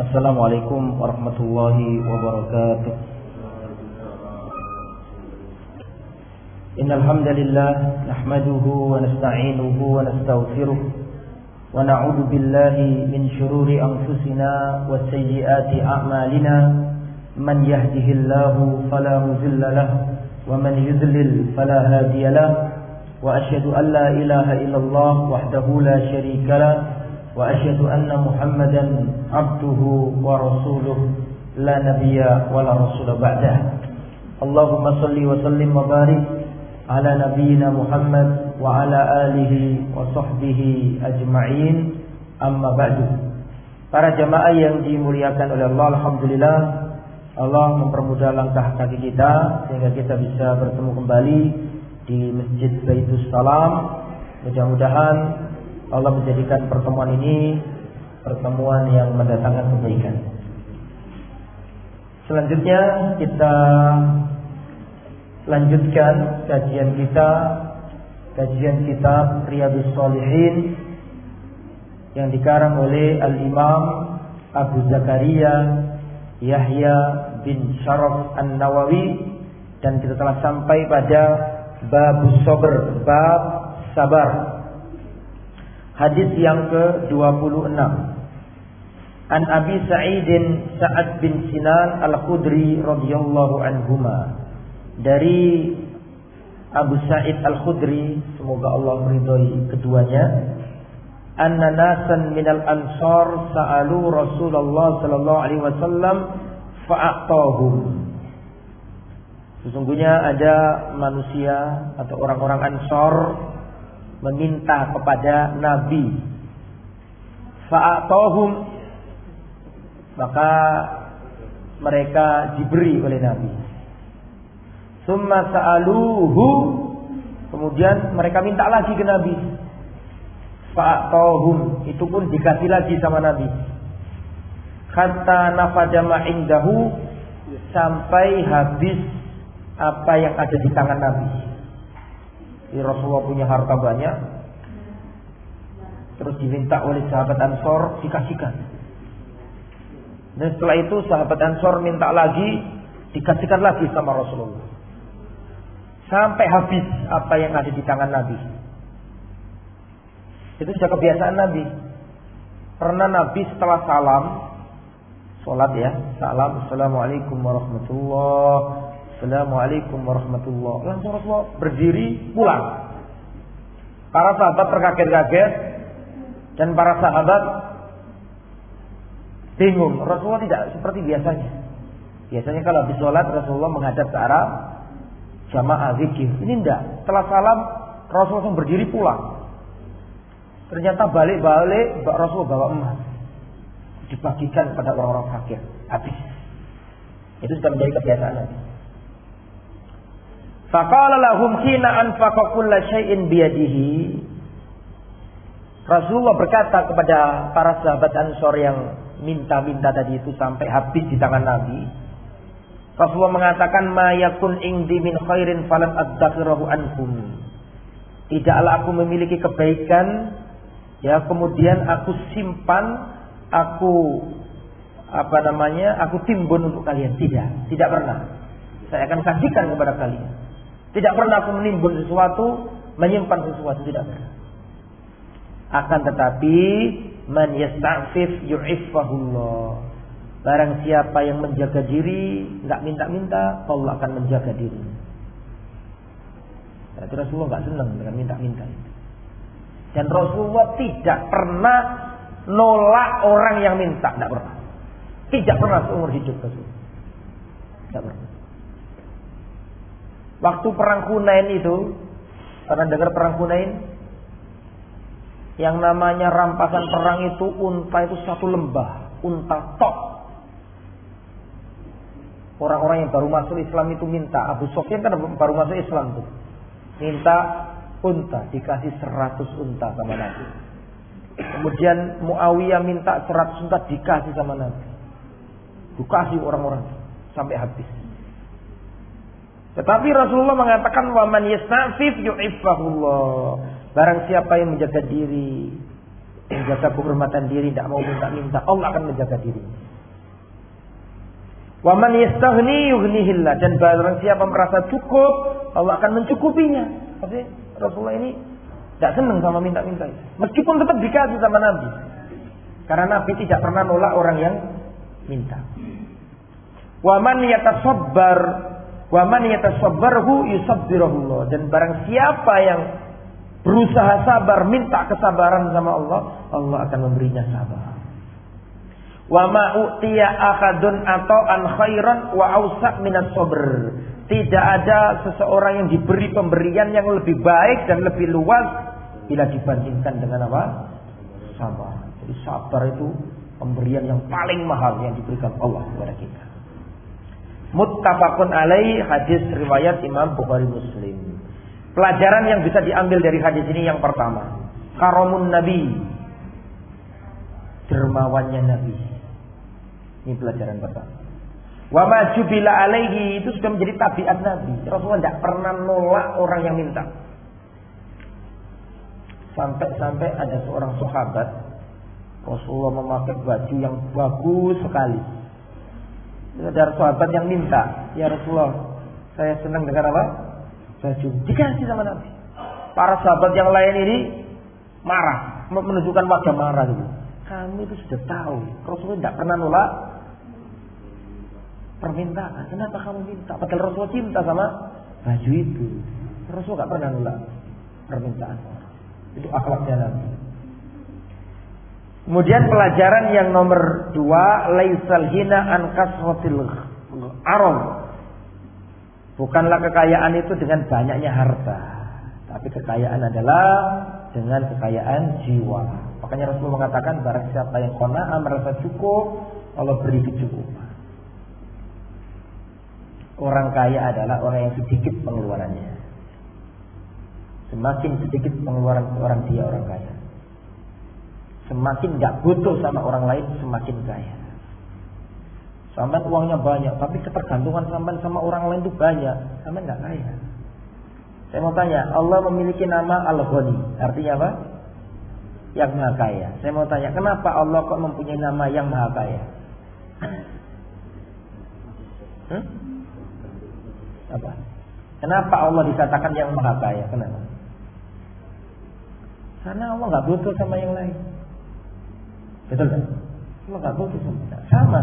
Assalamualaikum warahmatullahi wabarakatuh Innal hamdalillah nahmaduhu wa nasta'inuhu wa nastaghfiruh wa na'udzu billahi min shururi anfusina wa sayyiati a'malina man yahdihillahu fala mudilla lahu wa man yudlil fala hadiya lahu wa ashhadu an la ilaha illallah wahdahu la sharika lahu وأشهد أن محمدا عبده ورسوله لا نبي ولا رسول بعده اللهم صل وسلم وبارك على نبينا محمد وعلى آله وصحبه أجمعين أما بعد Para jamaah yang dimuliakan oleh Allah Alhamdulillah Allah mempermudah langkah kaki kita Sehingga kita bisa bertemu kembali Di Masjid Baitus Salam Mudah-mudahan Allah menjadikan pertemuan ini Pertemuan yang mendatangkan kebaikan Selanjutnya kita lanjutkan kajian kita kajian kitab Riyadus Solihin yang dikarang oleh Al-Imam Abu Zakaria Yahya bin Syaraf An-Nawawi dan kita telah sampai pada bab sabr, bab sabar. Hadis yang ke-26. An Abi Sa'id Sa'ad bin Sinan Al-Khudri radhiyallahu anhuma. Dari Abu Sa'id Al-Khudri semoga Allah meridhai keduanya. Anna nasan minal ansar sa'alu Rasulullah sallallahu alaihi wasallam fa'atahum. Sesungguhnya ada manusia atau orang-orang Ansor meminta kepada Nabi. Fa'atahum maka mereka diberi oleh Nabi. Summa sa'aluhu Kemudian mereka minta lagi ke Nabi. Fa'atohum Itu pun dikasih lagi sama Nabi. Kata nafadama indahu Sampai habis Apa yang ada di tangan Nabi Jadi Rasulullah punya harta banyak Terus diminta oleh sahabat Ansor Dikasihkan Dan setelah itu sahabat Ansor minta lagi Dikasihkan lagi sama Rasulullah sampai habis apa yang ada di tangan Nabi. Itu sudah kebiasaan Nabi. Pernah Nabi setelah salam, sholat ya, salam, assalamualaikum warahmatullah, assalamualaikum warahmatullah. Langsung Rasulullah berdiri pulang. Para sahabat terkaget-kaget dan para sahabat bingung. Rasulullah tidak seperti biasanya. Biasanya kalau habis sholat Rasulullah menghadap ke arah jamaah zikir. Ini enggak. Setelah salam Rasul langsung berdiri pulang. Ternyata balik-balik Rasul bawa emas. Dibagikan pada orang-orang fakir. Habis. Itu sudah menjadi kebiasaan. Faqala lahum khina anfaqa kulla syai'in biyadihi. Rasulullah berkata kepada para sahabat Ansor yang minta-minta tadi itu sampai habis di tangan Nabi. Rasulullah mengatakan ma yakun indi min khairin falam adzakhirahu ankum. Tidaklah aku memiliki kebaikan ya kemudian aku simpan aku apa namanya aku timbun untuk kalian tidak tidak pernah saya akan kasihkan kepada kalian tidak pernah aku menimbun sesuatu menyimpan sesuatu tidak pernah akan tetapi man yasta'fif yu'iffahullah Barang siapa yang menjaga diri, nggak minta-minta, Allah akan menjaga diri. Jadi Rasulullah nggak senang dengan minta-minta Dan Rasulullah tidak pernah nolak orang yang minta, tidak pernah. Tidak pernah seumur hidup Rasulullah. Tidak pernah. Waktu perang Hunain itu, pernah dengar perang Hunain? Yang namanya rampasan perang itu unta itu satu lembah, unta tok. Orang-orang yang baru masuk Islam itu minta Abu Sofyan kan baru masuk Islam tuh. Minta unta dikasih 100 unta sama Nabi. Kemudian Muawiyah minta 100 unta dikasih sama Nabi. Dikasih orang-orang sampai habis tetapi Rasulullah mengatakan waman yastafif yu'iffahullah barang siapa yang menjaga diri menjaga kehormatan diri tidak mau minta-minta Allah akan menjaga diri Wa man yastaghni yughnihillah dan barang siapa merasa cukup, Allah akan mencukupinya. Tapi Rasulullah ini tidak senang sama minta-minta Meskipun tetap dikasih sama Nabi. Karena Nabi tidak pernah nolak orang yang minta. Wa man yatasabbar wa man yatasabbarhu yusabbirullah dan barang siapa yang berusaha sabar minta kesabaran sama Allah, Allah akan memberinya sabar. Wa ma utiya akadun atau an khairan wa ausak minas sabr. Tidak ada seseorang yang diberi pemberian yang lebih baik dan lebih luas bila dibandingkan dengan apa? Sabar. Jadi sabar itu pemberian yang paling mahal yang diberikan Allah kepada kita. Muttafaqun alaih hadis riwayat Imam Bukhari Muslim. Pelajaran yang bisa diambil dari hadis ini yang pertama, karomun Nabi, dermawannya Nabi. Ini pelajaran pertama. Wa majubila alaihi itu sudah menjadi tabiat Nabi. Rasulullah tidak pernah nolak orang yang minta. Sampai-sampai ada seorang sahabat Rasulullah memakai baju yang bagus sekali. Ada sahabat yang minta, ya Rasulullah, saya senang dengan apa? Baju dikasih sama Nabi. Para sahabat yang lain ini marah, menunjukkan wajah marah gitu. Kami itu sudah tahu, Rasulullah tidak pernah nolak permintaan. Kenapa kamu minta? Padahal Rasul cinta sama baju itu. Rasul gak pernah nolak permintaan. Itu akhlaknya Nabi. Kemudian pelajaran yang nomor dua, laisal hina an kasrotil arom. Bukanlah kekayaan itu dengan banyaknya harta, tapi kekayaan adalah dengan kekayaan jiwa. Makanya Rasul mengatakan barang siapa yang kona merasa cukup, Allah beri kecukupan. Orang kaya adalah orang yang sedikit pengeluarannya. Semakin sedikit pengeluaran orang dia orang kaya. Semakin nggak butuh sama orang lain, semakin kaya. Sampai uangnya banyak, tapi ketergantungan sampai sama orang lain itu banyak, sampai nggak kaya. Saya mau tanya, Allah memiliki nama Al-Ghani, artinya apa? Yang Maha Kaya. Saya mau tanya, kenapa Allah kok mempunyai nama yang Maha Kaya? Hmm? Apa? Kenapa Allah dikatakan yang maha kaya? Kenapa? Karena Allah nggak butuh sama yang lain. Betul kan? Allah nggak butuh sama.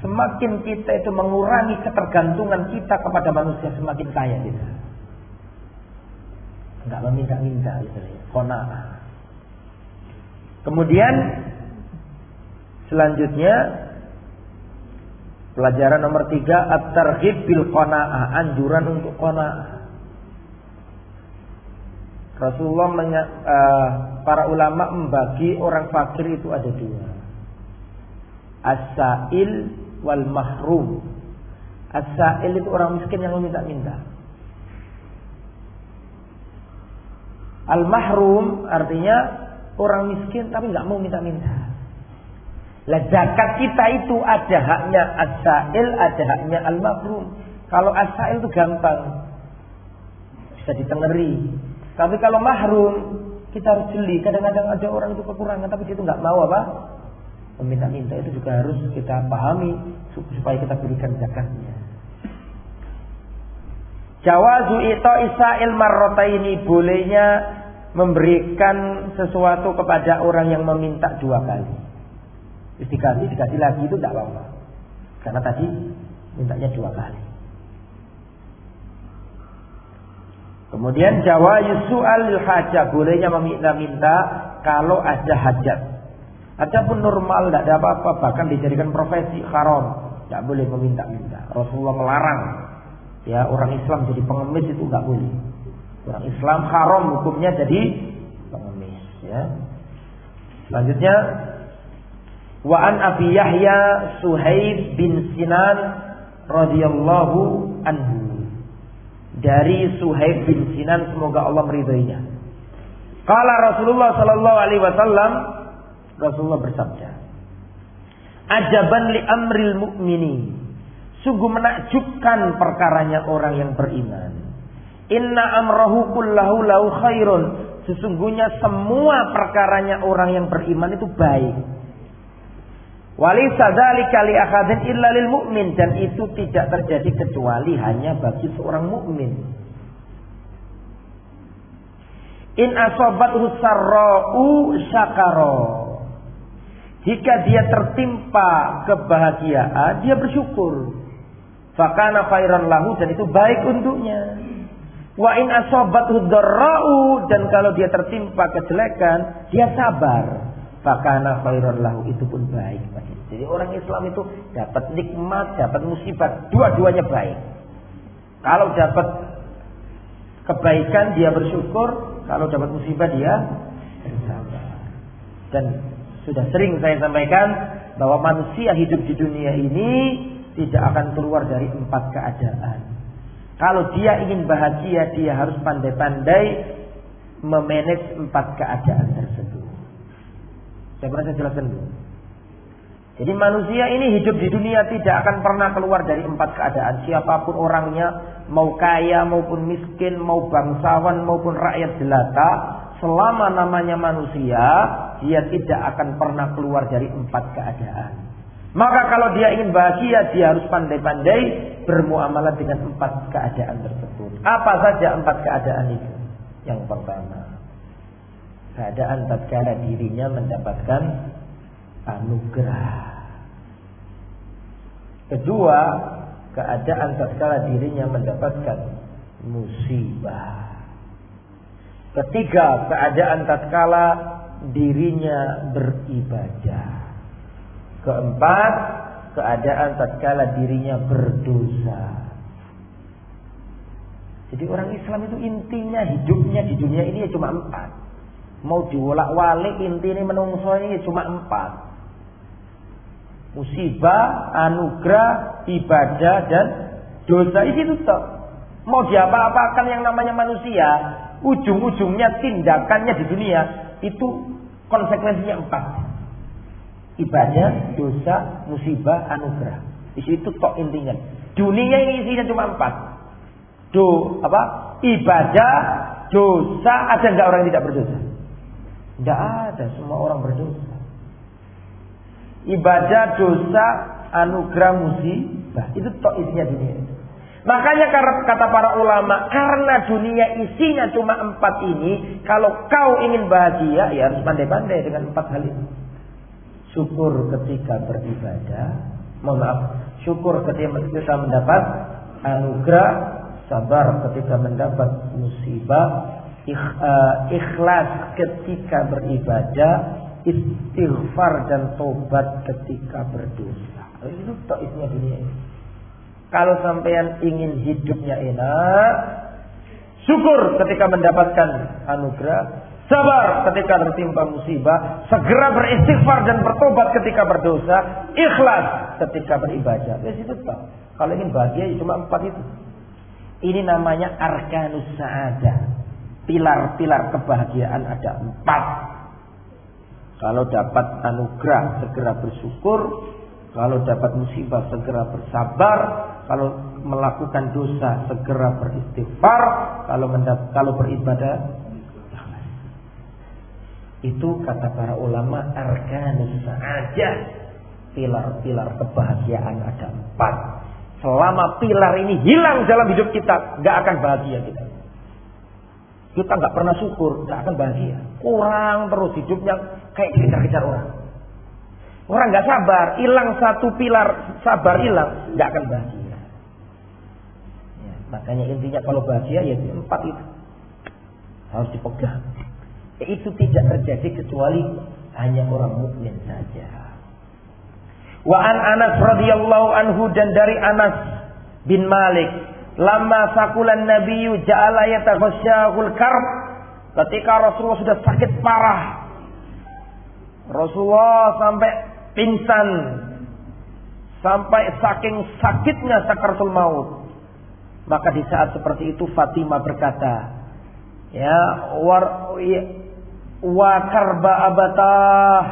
Semakin kita itu mengurangi ketergantungan kita kepada manusia, semakin kaya kita. Nggak meminta-minta gitu ya. Kona. Kemudian selanjutnya Pelajaran nomor tiga, at-targhib bil qana'ah, anjuran untuk qana'ah. Rasulullah menya, uh, para ulama membagi orang fakir itu ada dua. As-sa'il wal mahrum. As-sa'il itu orang miskin yang meminta-minta. Al-mahrum artinya orang miskin tapi nggak mau minta-minta. Lah zakat kita itu ada haknya as-sa'il, ada haknya al-mahrum. Kalau as-sa'il itu gampang. Bisa ditengeri. Tapi kalau mahrum, kita harus jeli. Kadang-kadang ada orang itu kekurangan, tapi dia itu nggak mau apa? Meminta-minta itu juga harus kita pahami supaya kita berikan zakatnya. Jawazu ito isa'il ini bolehnya memberikan sesuatu kepada orang yang meminta dua kali. Dikasih, dikasih lagi itu tidak apa-apa. Karena tadi mintanya dua kali. Kemudian Jawa yusu'al hajat bolehnya meminta-minta kalau ada hajat. Adapun normal tidak ada apa-apa bahkan dijadikan profesi haram tidak boleh meminta-minta. Rasulullah melarang ya orang Islam jadi pengemis itu nggak boleh. Orang Islam haram hukumnya jadi pengemis ya. Selanjutnya Wa an Abi Yahya Suhaib bin Sinan radhiyallahu anhu. Dari Suhaib bin Sinan semoga Allah meridainya. Kala Rasulullah sallallahu alaihi wasallam Rasulullah bersabda, "Ajaban li amril mu'mini." Sungguh menakjubkan perkaranya orang yang beriman. Inna amrahu kullahu lahu khairun. Sesungguhnya semua perkaranya orang yang beriman itu baik Walisa dzalika li ahadin illa lil mu'min dan itu tidak terjadi kecuali hanya bagi seorang mukmin. In asobat sarra'u syakaro. Jika dia tertimpa kebahagiaan, dia bersyukur. Fakana khairan lahu dan itu baik untuknya. Wa in asobat dan kalau dia tertimpa kejelekan, dia sabar. Fakana khairan lahu itu pun baik. Jadi orang Islam itu dapat nikmat, dapat musibah, dua-duanya baik. Kalau dapat kebaikan dia bersyukur, kalau dapat musibah dia bersabar. Dan sudah sering saya sampaikan bahwa manusia hidup di dunia ini tidak akan keluar dari empat keadaan. Kalau dia ingin bahagia, dia harus pandai-pandai memanage empat keadaan tersebut. Saya pernah saya jelaskan dulu. Jadi manusia ini hidup di dunia tidak akan pernah keluar dari empat keadaan. Siapa pun orangnya, mau kaya maupun miskin, mau bangsawan maupun rakyat jelata, selama namanya manusia, dia tidak akan pernah keluar dari empat keadaan. Maka kalau dia ingin bahagia, dia harus pandai-pandai bermuamalah dengan empat keadaan tersebut. Apa saja empat keadaan itu? Yang pertama, keadaan tatkala dirinya mendapatkan anugerah. Kedua, keadaan tatkala dirinya mendapatkan musibah. Ketiga, keadaan tatkala dirinya beribadah. Keempat, keadaan tatkala dirinya berdosa. Jadi orang Islam itu intinya hidupnya di dunia ini ya cuma empat. Mau diwolak-walik intinya menungso ini cuma empat musibah, anugerah, ibadah dan dosa itu toh. Mau diapa-apakan yang namanya manusia, ujung-ujungnya tindakannya di dunia itu konsekuensinya empat. Ibadah, dosa, musibah, anugerah. Di situ tok intinya. Dunia ini isinya cuma empat. Do apa? Ibadah, dosa, ada nggak orang yang tidak berdosa? Tidak ada, semua orang berdosa ibadah, dosa, anugerah, musibah. Itu tok isinya dunia. Makanya kata para ulama, karena dunia isinya cuma empat ini, kalau kau ingin bahagia, ya harus pandai-pandai dengan empat hal ini. Syukur ketika beribadah, mohon maaf, syukur ketika kita mendapat anugerah, sabar ketika mendapat musibah, ikhlas ketika beribadah, istighfar dan tobat ketika berdosa. Itu tak dunia ini. Kalau sampean ingin hidupnya enak, syukur ketika mendapatkan anugerah, sabar ketika tertimpa musibah, segera beristighfar dan bertobat ketika berdosa, ikhlas ketika beribadah. Ya itu tak. Kalau ingin bahagia ya cuma empat itu. Ini namanya arkanus sa'adah. Pilar-pilar kebahagiaan ada empat. Kalau dapat anugerah segera bersyukur, kalau dapat musibah segera bersabar, kalau melakukan dosa segera beristighfar, kalau mendap kalau beribadah itu kata para ulama arkanus saja pilar-pilar kebahagiaan ada empat. Selama pilar ini hilang dalam hidup kita, nggak akan bahagia kita. Kita nggak pernah syukur, nggak akan bahagia. Kurang terus hidupnya kayak dikejar-kejar orang. Orang nggak sabar, hilang satu pilar sabar hilang, nggak akan bahagia. Ya, makanya intinya kalau bahagia ya empat itu harus dipegang. Ya, itu tidak terjadi kecuali hanya orang mukmin saja. Wa an Anas radhiyallahu anhu dan dari Anas bin Malik Lama sakulan Nabi ja'ala yataghsyahul karb. Ketika Rasulullah sudah sakit parah. Rasulullah sampai pingsan. Sampai saking sakitnya sakaratul maut. Maka di saat seperti itu Fatimah berkata, ya war ya, wa karba abatah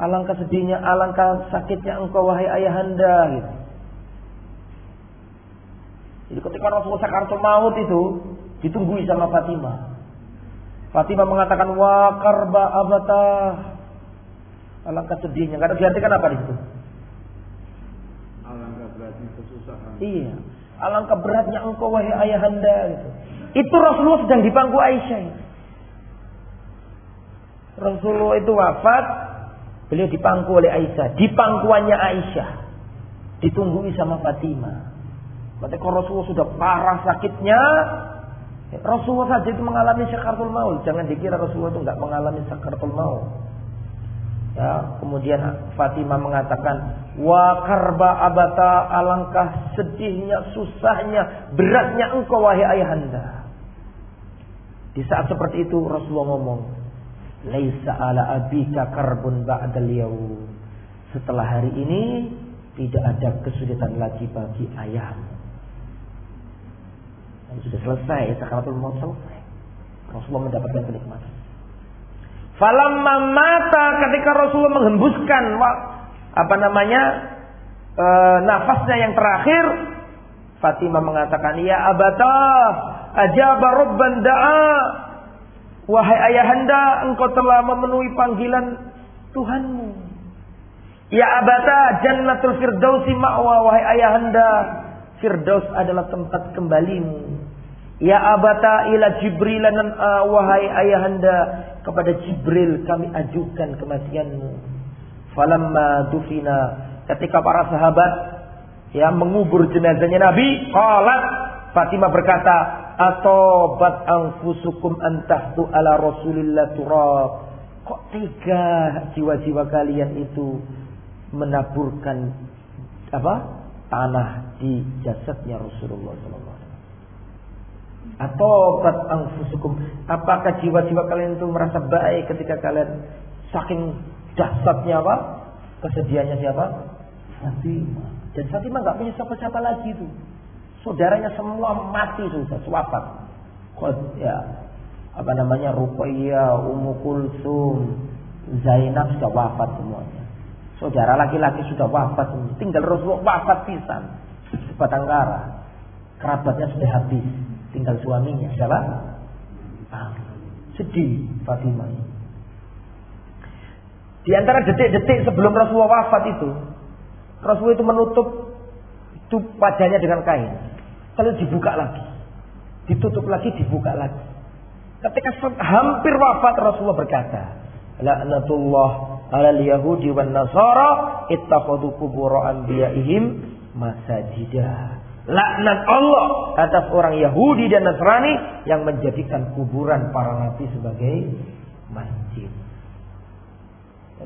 alangkah sedihnya alangkah sakitnya engkau wahai ayahanda gitu. Jadi ketika Rasulullah sakaratul maut itu ditunggui sama Fatimah. Fatimah mengatakan wa karba abata. Alangkah sedihnya. Karena diartikan apa di situ? Iya. Alangkah beratnya engkau wahai ayahanda gitu. Itu Rasulullah sedang di pangku Aisyah. Rasulullah itu wafat, beliau dipangku oleh Aisyah, di pangkuannya Aisyah. Ditunggui sama Fatimah. Berarti kalau Rasulullah sudah parah sakitnya, Rasulullah saja itu mengalami sakaratul maut. Jangan dikira Rasulullah itu nggak mengalami sakaratul maut. Ya, kemudian Fatimah mengatakan, "Wa karba abata alangkah sedihnya, susahnya, beratnya engkau wahai ayahanda." Di saat seperti itu Rasulullah ngomong, "Laisa ala abika karbun ba'dal yaum." Setelah hari ini tidak ada kesulitan lagi bagi ayahmu. Dan sudah selesai, sakaratul maut selesai. Rasulullah mendapatkan kenikmatan. Falamma mata ketika Rasulullah menghembuskan apa namanya e, nafasnya yang terakhir, Fatimah mengatakan, "Ya abata, ajaba rabban da'a." Wahai ayahanda, engkau telah memenuhi panggilan Tuhanmu. Ya abata, jannatul firdausi ma'wa wahai ayahanda. Firdaus adalah tempat kembalimu. Ya abata ila Jibril dan uh, wahai ayahanda kepada Jibril kami ajukan kematianmu. Falamma dufina ketika para sahabat ya mengubur jenazahnya Nabi, qalat Fatimah berkata, "Atobat anfusukum antahtu ala Rasulillah turab." Kok tiga jiwa-jiwa kalian itu menaburkan apa? tanah di jasadnya Rasulullah sallallahu atau bat angfusukum. Apakah jiwa-jiwa kalian itu merasa baik ketika kalian saking dahsyatnya apa? Kesedihannya siapa? Fatimah. Dan Fatimah nggak punya siapa-siapa lagi itu. Saudaranya semua mati sudah, wafat. Ya, apa namanya Ruqayyah, Ummu Kulsum, Zainab sudah wafat semuanya. Saudara laki-laki sudah wafat. Tinggal Rasulullah wafat pisan. Sebatang kara. Kerabatnya sudah habis tinggal suaminya siapa? Ah, sedih Fatimah. Di antara detik-detik sebelum Rasulullah wafat itu, Rasulullah itu menutup itu wajahnya dengan kain. Lalu dibuka lagi. Ditutup lagi, dibuka lagi. Ketika hampir wafat Rasulullah berkata, La'natullah ala yahudi wan nasara ittakhadhu qubur anbiya'ihim masajidah laknat Allah atas orang Yahudi dan Nasrani yang menjadikan kuburan para nabi sebagai masjid.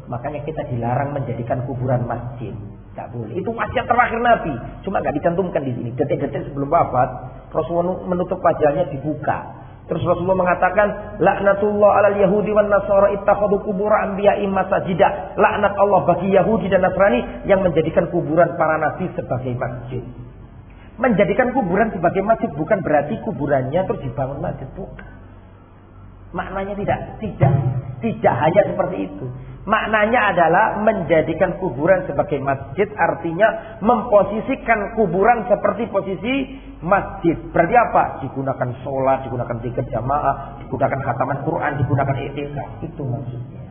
Makanya kita dilarang menjadikan kuburan masjid. Tidak boleh. Itu wasiat terakhir Nabi. Cuma nggak dicantumkan di sini. Detik-detik sebelum wafat, Rasulullah menutup wajahnya dibuka. Terus Rasulullah mengatakan, laknatullah alal Yahudi wan Nasara ittakhadhu kubur anbiya'i masajida. Laknat Allah bagi Yahudi dan Nasrani yang menjadikan kuburan para nabi sebagai masjid. Menjadikan kuburan sebagai masjid bukan berarti kuburannya terus dibangun masjid. Bukan. Maknanya tidak, tidak, tidak hanya seperti itu. Maknanya adalah menjadikan kuburan sebagai masjid artinya memposisikan kuburan seperti posisi masjid. Berarti apa? Digunakan sholat, digunakan tiga jamaah, digunakan khataman Quran, digunakan etika. Itu maksudnya.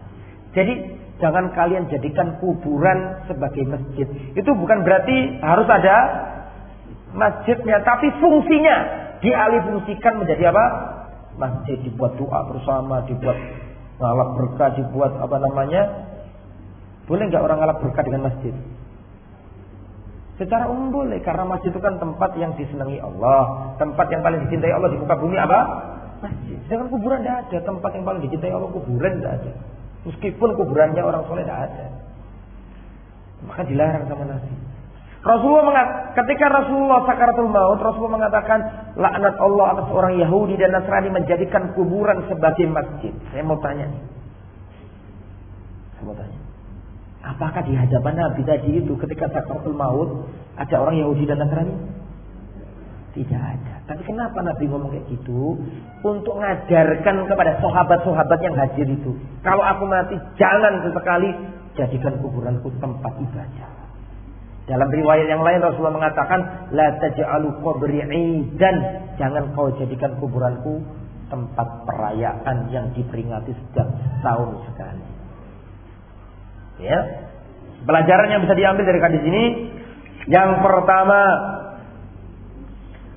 Jadi jangan kalian jadikan kuburan sebagai masjid. Itu bukan berarti harus ada masjidnya, tapi fungsinya dialih fungsikan menjadi apa? Masjid dibuat doa bersama, dibuat ngalap berkah, dibuat apa namanya? Boleh nggak orang ngalap berkah dengan masjid? Secara umum boleh, karena masjid itu kan tempat yang disenangi Allah, tempat yang paling dicintai Allah di muka bumi apa? Masjid. Sedangkan kuburan tidak ada, tempat yang paling dicintai Allah kuburan tidak ada. Meskipun kuburannya orang soleh tidak ada. Maka dilarang sama Nabi. Rasulullah mengatakan, ketika Rasulullah sakaratul maut, Rasulullah mengatakan laknat Allah atas orang Yahudi dan Nasrani menjadikan kuburan sebagai masjid. Saya mau tanya. Saya mau tanya. Apakah di hadapan Nabi tadi itu ketika sakaratul maut ada orang Yahudi dan Nasrani? Tidak ada. Tapi kenapa Nabi ngomong kayak gitu? Untuk ngajarkan kepada sahabat-sahabat yang hadir itu. Kalau aku mati, jangan sesekali jadikan kuburanku tempat ibadah. Dalam riwayat yang lain Rasulullah mengatakan, "La taj'alu qabri dan jangan kau jadikan kuburanku tempat perayaan yang diperingati setiap tahun sekali." Ya. Pelajaran yang bisa diambil dari hadis ini, Yang pertama,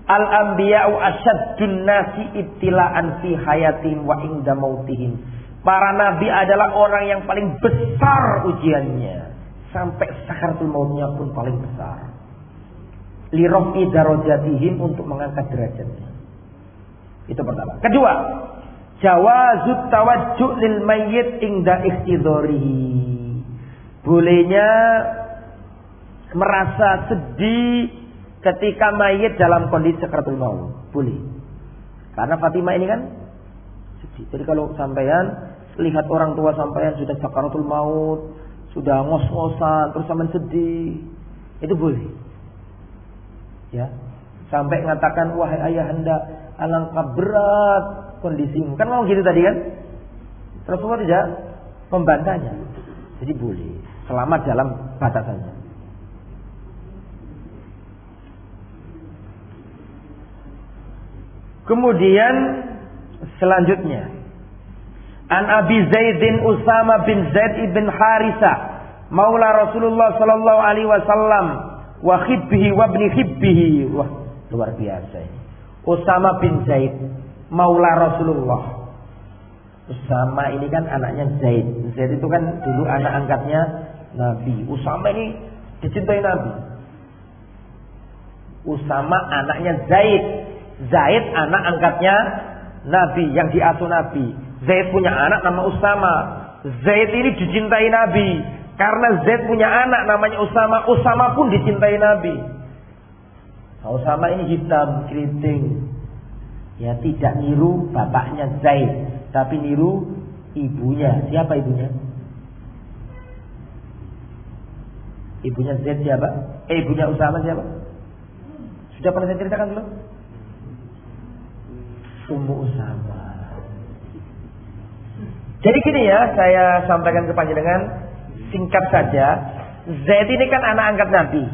Al-anbiya'u asyaddun nasi ibtila'an fi hayatim wa inda mautihim. Para nabi adalah orang yang paling besar ujiannya. Sampai sakaratul mautnya pun paling besar. Lirofi darajatihim untuk mengangkat derajatnya. Itu pertama. Kedua, jawazut tawajjuh lil mayyit inda ikhtidorihi. Bolehnya merasa sedih ketika mayit dalam kondisi sekaratul maut. Boleh. Karena Fatimah ini kan sedih. Jadi kalau sampean lihat orang tua sampean sudah sekaratul maut, sudah ngos-ngosan, terus sampean sedih, itu boleh. Ya. Sampai mengatakan wahai ayahanda, alangkah berat kondisimu. Kan mau gitu tadi kan? Rasulullah tidak membantahnya. Jadi boleh. Selamat dalam batasannya. Kemudian selanjutnya An Abi Zaidin Usama bin Zaid ibn Harisa Maula Rasulullah sallallahu alaihi wasallam wa khibbihi wa khibbihi. Wah, luar biasa ini. Usama bin Zaid Maula Rasulullah. Usama ini kan anaknya Zaid. Zaid itu kan dulu anak angkatnya Nabi. Usama ini dicintai Nabi. Usama anaknya Zaid Zaid anak angkatnya Nabi yang diasuh Nabi. Zaid punya anak nama Usama. Zaid ini dicintai Nabi. Karena Zaid punya anak namanya Usama. Usama pun dicintai Nabi. Nah, Usama ini hitam, keriting. Ya tidak niru bapaknya Zaid. Tapi niru ibunya. Siapa ibunya? Ibunya Zaid siapa? Eh ibunya Usama siapa? Sudah pernah saya ceritakan belum? Ummu Usama. Jadi gini ya, saya sampaikan ke panjenengan singkat saja. Zaid ini kan anak angkat Nabi.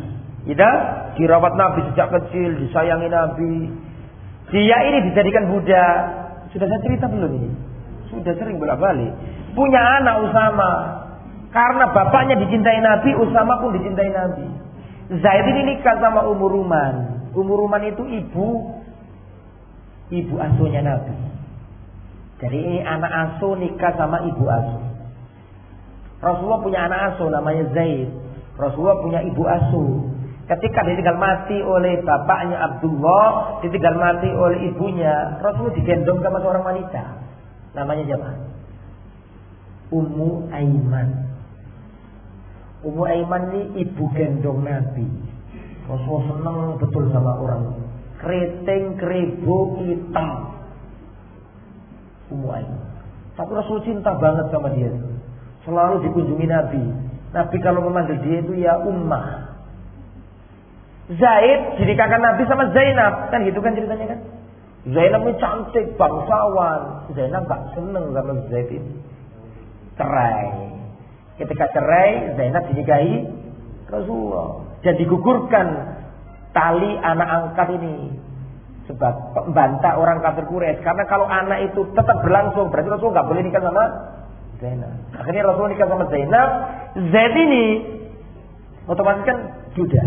Ya, dirawat Nabi sejak kecil, disayangi Nabi. Dia ini dijadikan budak. Sudah saya cerita belum ini? Sudah sering bolak-balik. Punya anak Usama. Karena bapaknya dicintai Nabi, Usama pun dicintai Nabi. Zaid ini nikah sama Umur Ruman. Umur Ruman itu ibu ibu asuhnya Nabi. Jadi ini anak asuh nikah sama ibu asuh. Rasulullah punya anak asuh namanya Zaid. Rasulullah punya ibu asuh. Ketika ditinggal mati oleh bapaknya Abdullah, ditinggal mati oleh ibunya, Rasulullah digendong sama seorang wanita. Namanya siapa? Ummu Aiman. Ummu Aiman ini ibu gendong Nabi. Rasulullah senang betul sama orang keriting keribu hitam semua ini. Tapi Rasul cinta banget sama dia. Selalu dikunjungi Nabi. Nabi kalau memanggil dia itu ya ummah. Zaid dinikahkan Nabi sama Zainab. Kan gitu kan ceritanya kan? Zainab ini cantik bangsawan. Zainab gak seneng sama Zaid ini. Cerai. Ketika cerai Zainab dinikahi Rasulullah. Dan digugurkan tali anak angkat ini sebab membantah orang kafir Quraisy karena kalau anak itu tetap berlangsung berarti Rasul nggak boleh nikah sama Zainab. Akhirnya Rasul nikah sama Zainab. Zaid ini otomatis kan sudah.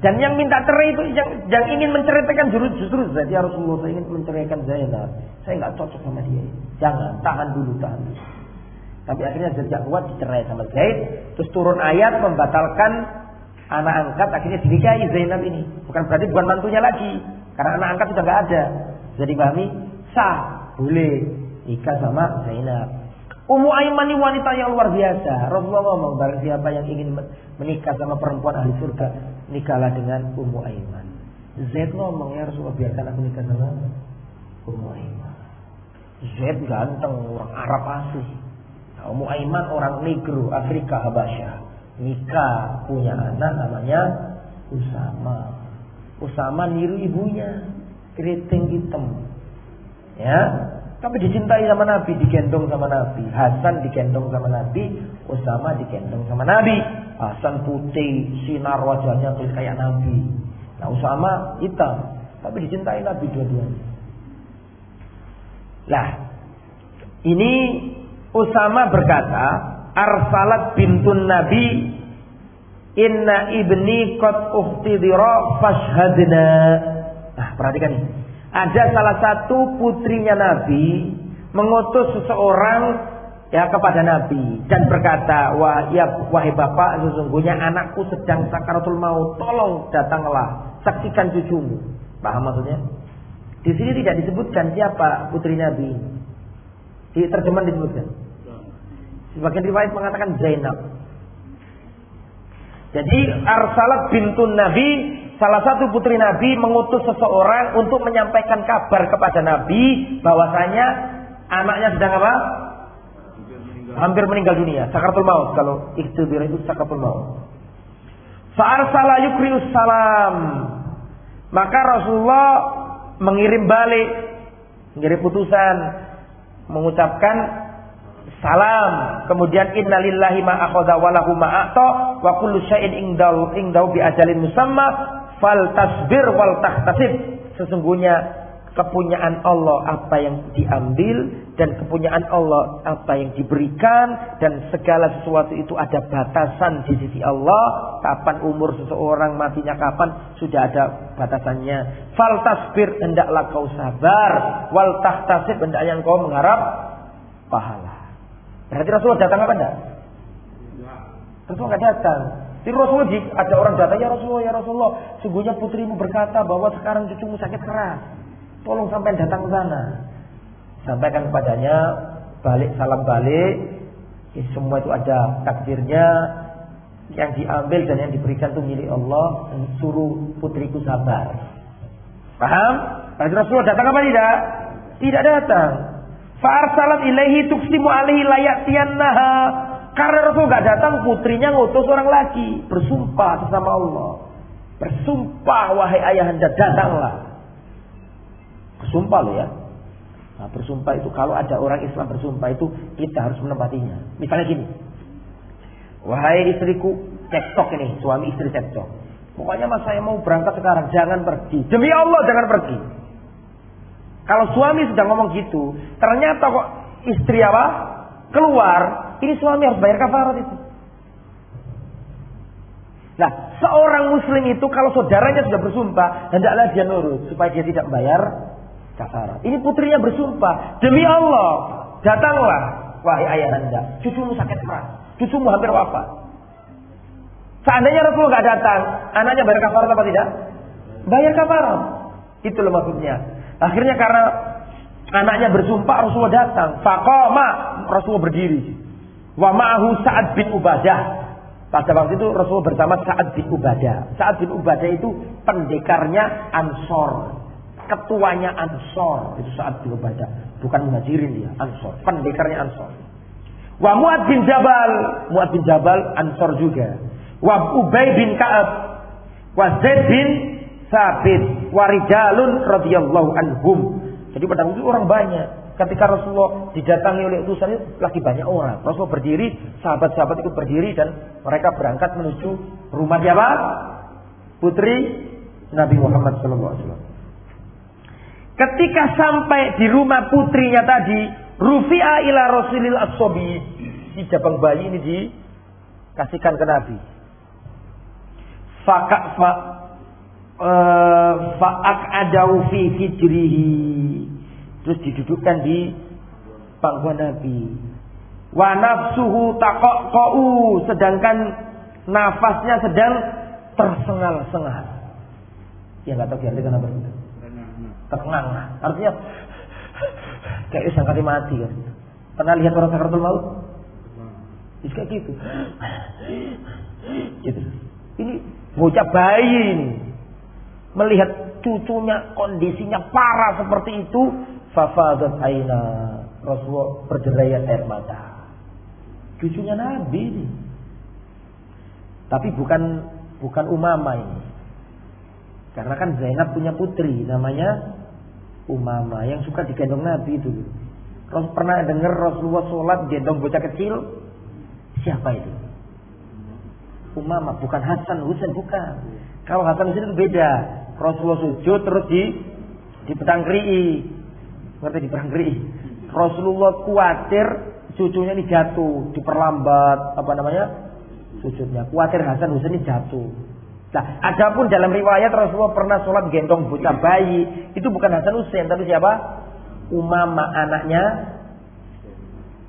Dan yang minta cerai itu yang, yang ingin menceraikan justru justru Zaid ya Rasulullah ingin menceraikan Zainab. Saya nggak cocok sama dia. Jangan tahan dulu tahan dulu. Tapi akhirnya Zaid kuat dicerai sama Zaid. Terus turun ayat membatalkan anak angkat akhirnya dinikahi Zainab ini. Bukan berarti bukan mantunya lagi. Karena anak angkat sudah nggak ada. Jadi kami sah boleh nikah sama Zainab. Ummu Aiman ini wanita yang luar biasa. Rasulullah ngomong barang siapa yang ingin menikah sama perempuan ahli surga, nikahlah dengan Ummu Aiman. Zaid ngomong ya Rasulullah biarkan aku nikah sama Ummu Aiman. Zaid ganteng orang Arab asli. Nah, Ummu Aiman orang Negro Afrika Habasyah nikah punya anak namanya Usama. Usama niru ibunya, keriting hitam. Ya, tapi dicintai sama Nabi, digendong sama Nabi. Hasan digendong sama Nabi, Usama digendong sama Nabi. Hasan putih, sinar wajahnya kayak Nabi. Nah, Usama hitam, tapi dicintai Nabi dua-duanya. Lah, ini Usama berkata, Arsalat bintun Nabi Inna ibni qad uhtidira fashhadna. Nah, perhatikan ini. Ada salah satu putrinya Nabi mengutus seseorang ya kepada Nabi dan berkata, "Wah, ya wahai Bapak, sesungguhnya anakku sedang sakaratul maut. Tolong datanglah, saksikan cucumu." Paham maksudnya? Di sini tidak disebutkan siapa putri Nabi. Di terjemahan disebutkan. Sebagian riwayat mengatakan Zainab. Jadi Arsalat bintun Nabi salah satu putri Nabi mengutus seseorang untuk menyampaikan kabar kepada Nabi bahwasanya anaknya sedang apa? Hampir meninggal dunia, sakaratul maut kalau ikhtibir itu sakaratul maut. Fa'arsala yukrius salam. Maka Rasulullah mengirim balik, mengirim putusan, mengucapkan salam. Kemudian innalillahi ma akhadha wa lahu ma a'ta wa kullu syai'in indau indau bi ajalin musamma fal tasbir wal tahtasib. Sesungguhnya kepunyaan Allah apa yang diambil dan kepunyaan Allah apa yang diberikan dan segala sesuatu itu ada batasan di sisi Allah kapan umur seseorang matinya kapan sudah ada batasannya fal tasbir hendaklah kau sabar wal tahtasib hendaknya kau mengharap pahala Berarti Rasulullah datang apa enggak? Tentu enggak datang. Di Rasulullah ada orang datang, ya Rasulullah, ya Rasulullah, sungguhnya putrimu berkata bahwa sekarang cucumu sakit keras. Tolong sampai datang ke sana. Sampaikan kepadanya, balik salam balik. Ya, semua itu ada takdirnya yang diambil dan yang diberikan itu milik Allah. Suruh putriku sabar. Paham? Rasulullah datang apa tidak? Tidak datang. Fa'arsalat ilaihi tuksimu alaihi layatiyannaha. Karena Rasul gak datang, putrinya ngutus orang lagi. Bersumpah sesama Allah. Bersumpah wahai ayahanda datanglah. Bersumpah loh ya. Nah, bersumpah itu kalau ada orang Islam bersumpah itu kita harus menempatinya. Misalnya gini. Wahai istriku, cektok ini, suami istri cektok. Pokoknya mas saya mau berangkat sekarang, jangan pergi. Demi Allah jangan pergi. Kalau suami sudah ngomong gitu, ternyata kok istri apa? Keluar, ini suami harus bayar kafarat itu. Nah, seorang muslim itu kalau saudaranya sudah bersumpah, hendaklah dia nurut supaya dia tidak bayar kafarat. Ini putrinya bersumpah, demi Allah, datanglah wahai ayah anda, cucumu sakit keras, cucumu hampir wafat. Seandainya Rasul nggak datang, anaknya bayar kafarat apa tidak? Bayar kafarat. Itu maksudnya. Akhirnya karena anaknya bersumpah Rasulullah datang. Fakoma Rasulullah berdiri. Wa ma'ahu Sa'ad bin Ubadah. Pada waktu itu Rasulullah bersama Sa'ad bin Ubadah. Sa'ad bin Ubadah itu pendekarnya Ansor. Ketuanya Ansor. Itu Sa'ad bin Ubadah. Bukan muhajirin dia. Ansor. Pendekarnya Ansor. Wa Mu'ad bin Jabal. Mu'ad bin Jabal Ansor juga. Wa Ubay bin Ka'ab. Wa Zaid bin Sabit warijalun radhiyallahu anhum. Jadi pada waktu itu orang banyak. Ketika Rasulullah didatangi oleh utusan itu lagi banyak orang. Rasulullah berdiri, sahabat-sahabat ikut berdiri dan mereka berangkat menuju rumah siapa? Putri Nabi Muhammad SAW. Ketika sampai di rumah putrinya tadi, Rufi'a ila Rasulil Asobi. Si jabang bayi ini dikasihkan ke Nabi. Faka, fa, fa'ak adau fi fidrihi terus didudukkan di pangkuan Nabi. Wa nafsuhu taqaqau sedangkan nafasnya sedang tersengal-sengal. Ya nggak tahu diartikan apa itu. Tersengal artinya kayak sangkati mati kan pernah lihat orang sakaratul maut? Bisa kayak gitu. Gitu. Ini bocah bayi ini melihat cucunya kondisinya parah seperti itu, fafadat aina. Rasulullah berderayan air mata. Cucunya Nabi ini. Tapi bukan bukan Umama ini. Karena kan Zainab punya putri namanya Umama yang suka digendong Nabi itu. Rasul pernah dengar Rasulullah sholat gendong bocah kecil? Siapa itu? Umama, bukan Hasan Husain bukan. Kalau Hasan Husain itu beda. Rasulullah sujud terus di di petangkrii. Ngerti di petangkrii. Rasulullah khawatir cucunya ini jatuh, diperlambat, apa namanya? sujudnya. Khawatir Hasan Husain ini jatuh. Nah, adapun dalam riwayat Rasulullah pernah sholat gendong bocah bayi, itu bukan Hasan Husain, tapi siapa? Umama anaknya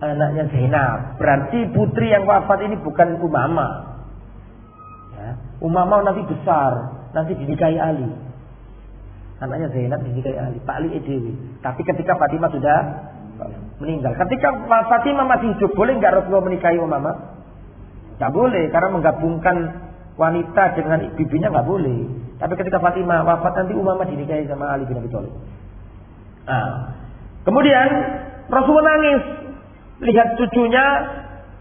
anaknya Zainab. Berarti putri yang wafat ini bukan Umama. Ya. Umama nanti besar, nanti dinikahi Ali. Anaknya Zainab dinikahi Ali, Pak Ali Edewi. Tapi ketika Fatimah sudah meninggal. Ketika Fatimah masih hidup, boleh nggak Rasulullah menikahi Umama? Nggak boleh, karena menggabungkan wanita dengan bibinya nggak boleh. Tapi ketika Fatimah wafat nanti Umamah dinikahi sama Ali bin Abi Thalib. Nah, kemudian Rasulullah nangis lihat cucunya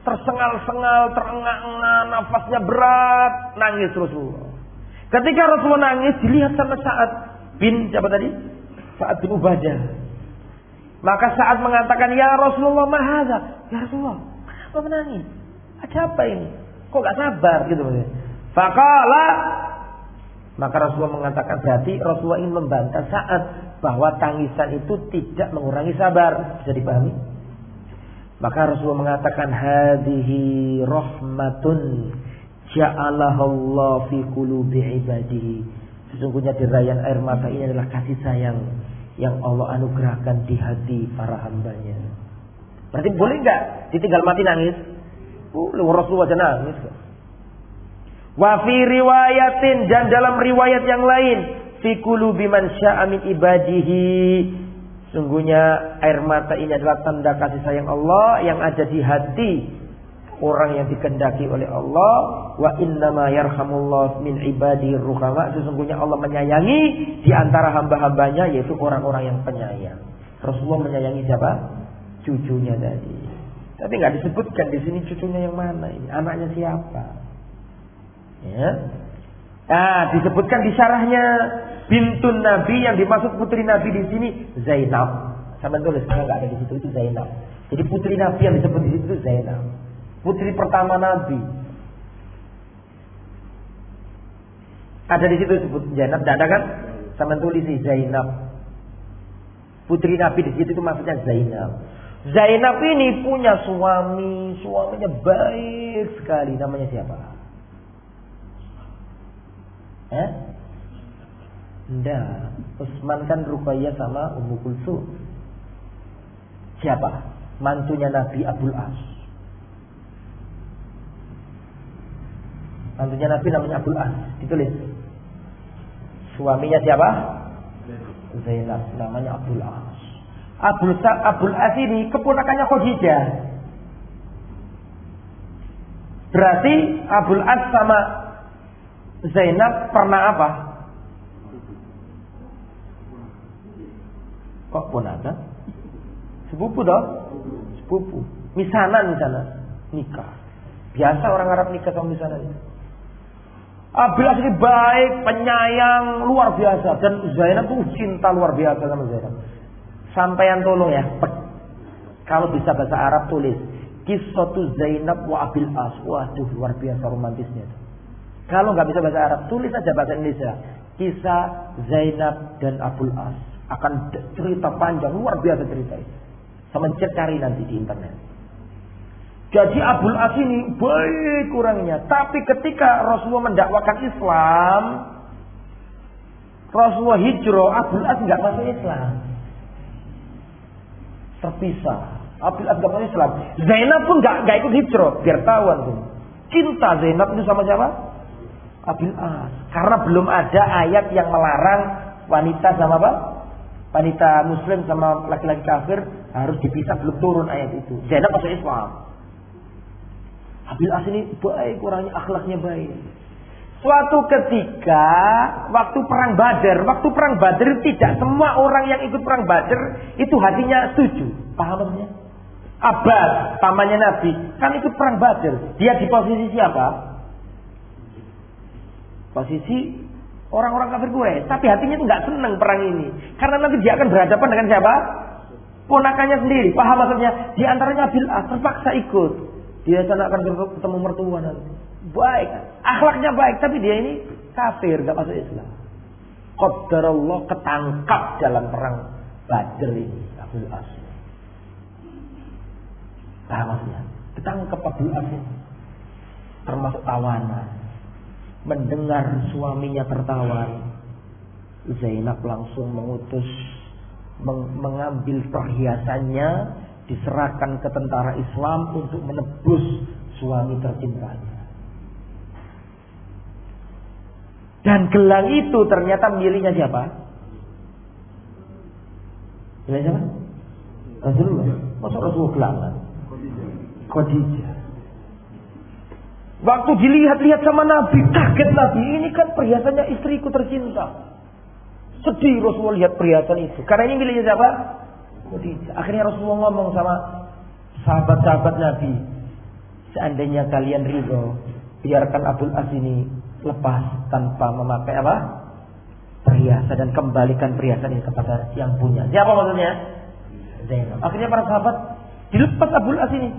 tersengal-sengal, terengah-engah, nafasnya berat, nangis Rasulullah. Ketika Rasulullah nangis dilihat sama saat bin siapa tadi? Saat bin Ubadah. Maka saat mengatakan, Ya Rasulullah mahadha. Ya Rasulullah, kenapa menangis? Ada apa ini? Kok gak sabar gitu maksudnya. Fakala maka Rasulullah mengatakan berarti Rasulullah ingin membantah saat bahwa tangisan itu tidak mengurangi sabar. Bisa dipahami? Maka Rasulullah mengatakan hadhihi rahmatun Allah fi qulubi ibadihi. Sesungguhnya dirayan air mata ini adalah kasih sayang yang Allah anugerahkan di hati para hambanya. Berarti boleh nggak ditinggal mati nangis? Oh, Rasulullah aja nangis. Wa fi riwayatin dan dalam riwayat yang lain fi qulubi man syaa min ibadihi sungguhnya air mata ini adalah tanda kasih sayang Allah yang ada di hati orang yang dikendaki oleh Allah. Wa innama yarhamullah min ibadihi ruhama. Sesungguhnya Allah menyayangi di antara hamba-hambanya yaitu orang-orang yang penyayang. Rasulullah menyayangi siapa? Cucunya tadi. Tapi nggak disebutkan di sini cucunya yang mana ini. Anaknya siapa? Ya. Nah, disebutkan di syarahnya bintun Nabi yang dimaksud putri Nabi di sini Zainab. Sama tulis kalau nggak ada di situ itu Zainab. Jadi putri Nabi yang disebut di situ Zainab. Putri pertama Nabi. Ada di situ disebut Zainab, tidak ada kan? Sama tulis Zainab. Putri Nabi di situ itu maksudnya Zainab. Zainab ini punya suami, suaminya baik sekali. Namanya siapa? Eh? Enggak. Utsman kan Ruqayyah sama Ummu Kulsum. Siapa? Mantunya Nabi Abdul As. Mantunya Nabi namanya Abdul As. Ditulis. Suaminya siapa? Zainab. Namanya Abdul As. Abdul, Abdul As ini keponakannya Khadijah. Berarti Abdul As sama Zainab pernah apa? Kok ada? Sepupu dong? Sepupu. Misanan misalnya. Nikah. Biasa orang Arab nikah sama misanan. Abil ini baik, penyayang, luar biasa. Dan Zainab tuh cinta luar biasa sama Zainab. Sampaian tolong ya. Kalau bisa bahasa Arab tulis. Kisatu Zainab wa Abil As. Waduh luar biasa romantisnya. Kalau nggak bisa bahasa Arab, tulis saja bahasa Indonesia. Kisah Zainab dan Abdul As. Akan cerita panjang, luar biasa cerita itu. Sama cari nanti di internet. Jadi Abdul As ini baik kurangnya. Tapi ketika Rasulullah mendakwakan Islam, Rasulullah hijrah, Abdul As nggak masuk Islam. Terpisah. Abdul As nggak masuk Islam. Zainab pun nggak ikut hijrah, biar tahu tuh. Cinta Zainab itu sama siapa? Abil As. Karena belum ada ayat yang melarang wanita sama apa? Wanita muslim sama laki-laki kafir harus dipisah belum turun ayat itu. Zainab masuk Islam. Abil As ini baik orangnya akhlaknya baik. Suatu ketika waktu perang Badar, waktu perang Badar tidak semua orang yang ikut perang Badar itu hatinya setuju. Paham maksudnya? Abbas, pamannya Nabi, kan ikut perang Badar. Dia di posisi siapa? Posisi orang-orang kafir gue, tapi hatinya itu nggak seneng perang ini, karena nanti dia akan berhadapan dengan siapa? Ponakannya sendiri, paham maksudnya? Di antaranya Bil As terpaksa ikut. Dia sana akan ketemu mertua nanti. Baik, akhlaknya baik, tapi dia ini kafir, gak masuk Islam. Allah ketangkap dalam perang Badr ini, Abdul As. Paham maksudnya? Ketangkap Abdul As termasuk tawanan. Mendengar suaminya tertawan, Zainab langsung mengutus meng mengambil perhiasannya diserahkan ke tentara Islam untuk menebus suami tercintanya. Dan gelang itu ternyata miliknya siapa? Miliknya siapa? Rasulullah. Masa Rasulullah gelangan? Khadijah. Waktu dilihat-lihat sama Nabi, kaget Nabi. Ini kan perhiasannya istriku tercinta. Sedih Rasulullah lihat perhiasan itu. Karena ini miliknya siapa? Akhirnya Rasulullah ngomong sama sahabat-sahabat Nabi. Seandainya kalian ridho, biarkan Abdul As ini lepas tanpa memakai apa? Perhiasan dan kembalikan perhiasan ini kepada yang punya. Siapa maksudnya? Akhirnya para sahabat dilepas Abdul As ini.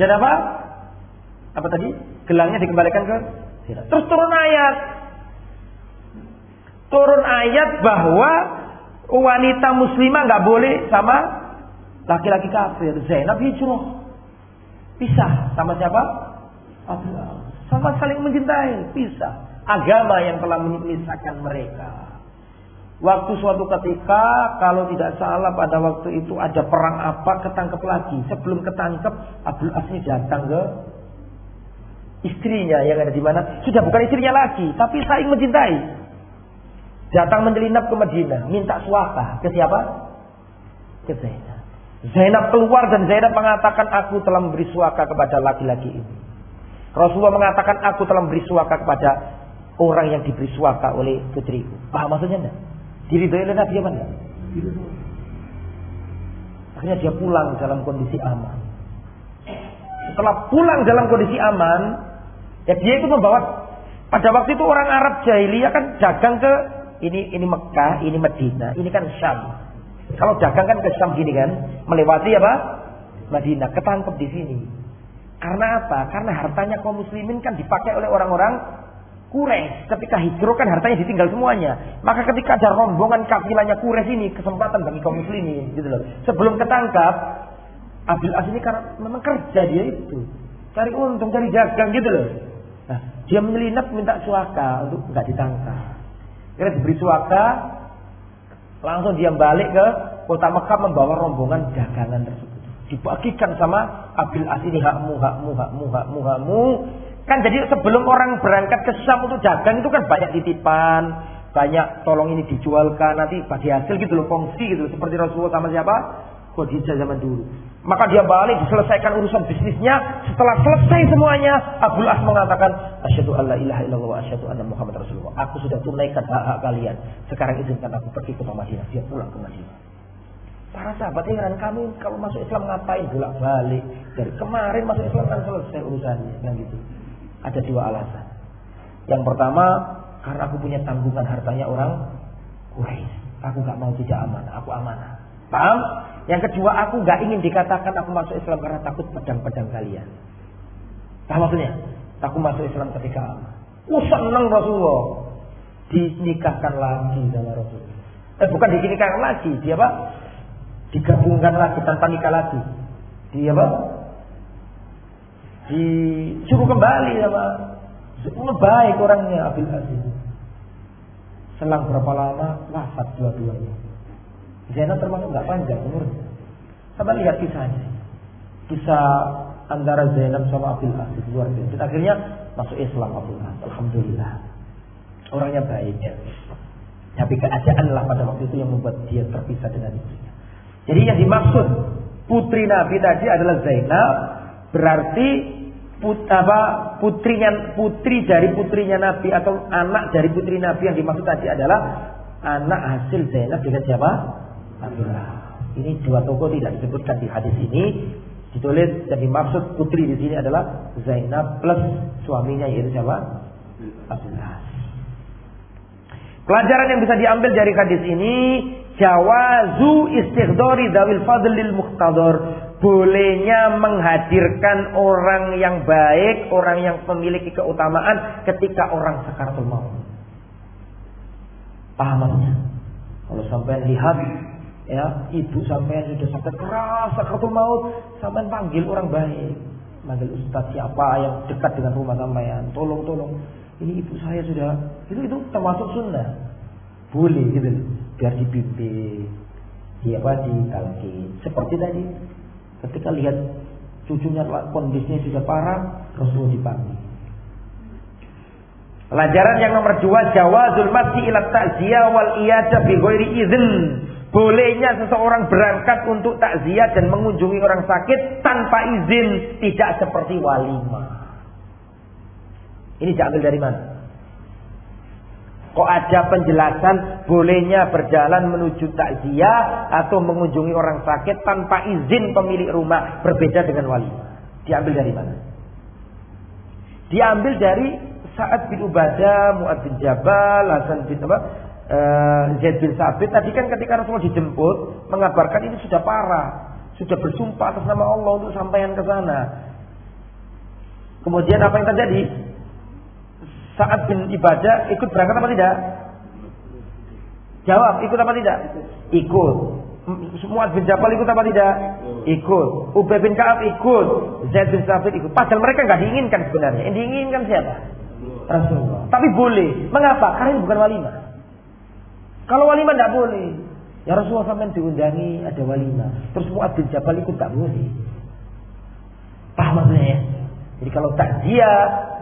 Dan apa? Apa tadi? Gelangnya dikembalikan ke Terus turun ayat. Turun ayat bahwa wanita muslimah nggak boleh sama laki-laki kafir. Zainab hijrah. Pisah sama siapa? Sama saling mencintai. Pisah. Agama yang telah memisahkan mereka. Waktu suatu ketika kalau tidak salah pada waktu itu ada perang apa ketangkep lagi. Sebelum ketangkep Abdul Asni datang ke istrinya yang ada di mana. Sudah bukan istrinya lagi, tapi saling mencintai. Datang menyelinap ke Madinah, minta suaka ke siapa? Ke Zainab. Zainab keluar dan Zainab mengatakan aku telah memberi suaka kepada laki-laki ini. Rasulullah mengatakan aku telah memberi suaka kepada orang yang diberi suaka oleh putriku. Paham maksudnya enggak? Diridhoi oleh Nabi apa enggak? Akhirnya dia pulang dalam kondisi aman. Setelah pulang dalam kondisi aman, ya dia itu membawa pada waktu itu orang Arab jahiliyah kan dagang ke ini ini Mekah, ini Madinah, ini kan Syam. Kalau dagang kan ke Syam gini kan, melewati apa? Madinah, ketangkep di sini. Karena apa? Karena hartanya kaum muslimin kan dipakai oleh orang-orang Quraisy ketika hijrah kan hartanya ditinggal semuanya. Maka ketika ada rombongan kafilahnya Quraisy ini kesempatan bagi kaum muslimin gitu loh. Sebelum ketangkap Abdul Aziz ini karena memang kerja dia itu. Cari untung, cari dagang gitu loh. Nah, dia menyelinap minta suaka untuk nggak ditangkap. Kira diberi suaka, langsung dia balik ke kota Mekah membawa rombongan dagangan tersebut. Dibagikan sama Abdul Aziz ini hakmu, hakmu, hakmu, hakmu, hakmu. Kan jadi sebelum orang berangkat ke Syam untuk dagang itu kan banyak titipan, banyak tolong ini dijualkan nanti bagi hasil gitu loh kongsi gitu loh. seperti Rasulullah sama siapa? Khadijah zaman dulu. Maka dia balik diselesaikan urusan bisnisnya. Setelah selesai semuanya, Abu As mengatakan, Asyhadu alla ilaha illallah wa asyhadu anna Muhammad Rasulullah. Aku sudah tunaikan hak-hak kalian. Sekarang izinkan aku pergi ke Madinah. Dia pulang ke Madinah. Para sahabat heran kami kalau masuk Islam ngapain bolak balik dari kemarin masuk Islam kan selesai urusannya kan gitu. Ada dua alasan. Yang pertama, karena aku punya tanggungan hartanya orang Quraisy. Aku nggak mau tidak amanah, aku amanah. Paham? Yang kedua, aku nggak ingin dikatakan aku masuk Islam karena takut pedang-pedang kalian. Paham maksudnya? Aku masuk Islam ketika. Oh senang Rasulullah. Dinikahkan lagi sama Rasulullah. Eh bukan dinikahkan lagi, dia apa? Digabungkan lagi tanpa nikah lagi. Dia apa? disuruh kembali sama semua baik orangnya Abil Aziz. Selang berapa lama wafat dua-duanya. Zainab termasuk nggak panjang umurnya. Coba lihat kisahnya. Kisah antara Zainab sama Abil Aziz luar biasa. Dan akhirnya masuk Islam Abil Aziz. Alhamdulillah. Orangnya baik ya. Tapi keadaan lah pada waktu itu yang membuat dia terpisah dengan istrinya. Jadi yang dimaksud putri Nabi tadi adalah Zainab berarti put, apa putrinya putri dari putrinya Nabi atau anak dari putri Nabi yang dimaksud tadi adalah anak hasil Zainab dengan siapa? Abdullah. Ini dua tokoh tidak disebutkan di hadis ini. Ditulis dan dimaksud putri di sini adalah Zainab plus suaminya yaitu siapa? Abdullah. Pelajaran yang bisa diambil dari hadis ini jawazu istighdari dawil fadlil muqtadar bolehnya menghadirkan orang yang baik, orang yang memiliki keutamaan ketika orang sakaratul maut. Pahamannya. Kalau sampai lihat ya, ibu sampai sudah sampai keras sakaratul maut, sampai panggil orang baik. manggil ustaz siapa yang dekat dengan rumah sampean, tolong tolong. Ini ibu saya sudah itu itu termasuk sunnah. Boleh gitu biar dibimbing, di apa ditalkin. Seperti tadi ketika lihat cucunya kondisinya sudah parah, Rasulullah dipanggil. Pelajaran yang nomor dua, jawazul masih ila takziah wal iyadah bi ghairi izin. Bolehnya seseorang berangkat untuk takziah dan mengunjungi orang sakit tanpa izin, tidak seperti walimah. Ini diambil dari mana? Kok ada penjelasan bolehnya berjalan menuju takziah atau mengunjungi orang sakit tanpa izin pemilik rumah berbeda dengan walimah? Diambil dari mana? Diambil dari Sa'ad bin Ubadah, Mu'ad bin Jabal, Hasan bin apa? Uh, Zaid bin Sabit tadi kan ketika Rasulullah dijemput mengabarkan ini sudah parah, sudah bersumpah atas nama Allah untuk sampaian ke sana. Kemudian apa yang terjadi? Saat bin ibadah ikut berangkat apa tidak? Jawab, ikut apa tidak? Ikut. Mu'ad bin Jabal ikut apa tidak? Ikut. Ubay bin Ka'ab ikut. Zaid bin Sabit ikut. Padahal mereka nggak diinginkan sebenarnya. Yang diinginkan siapa? Rasulullah. Tapi boleh. Mengapa? Karena ini bukan walimah. Kalau walimah tidak boleh. Ya Rasulullah sampai diundangi ada walimah. Terus Mu'ad bin Jabal ikut tak boleh. Paham maksudnya ya? Jadi kalau tak dia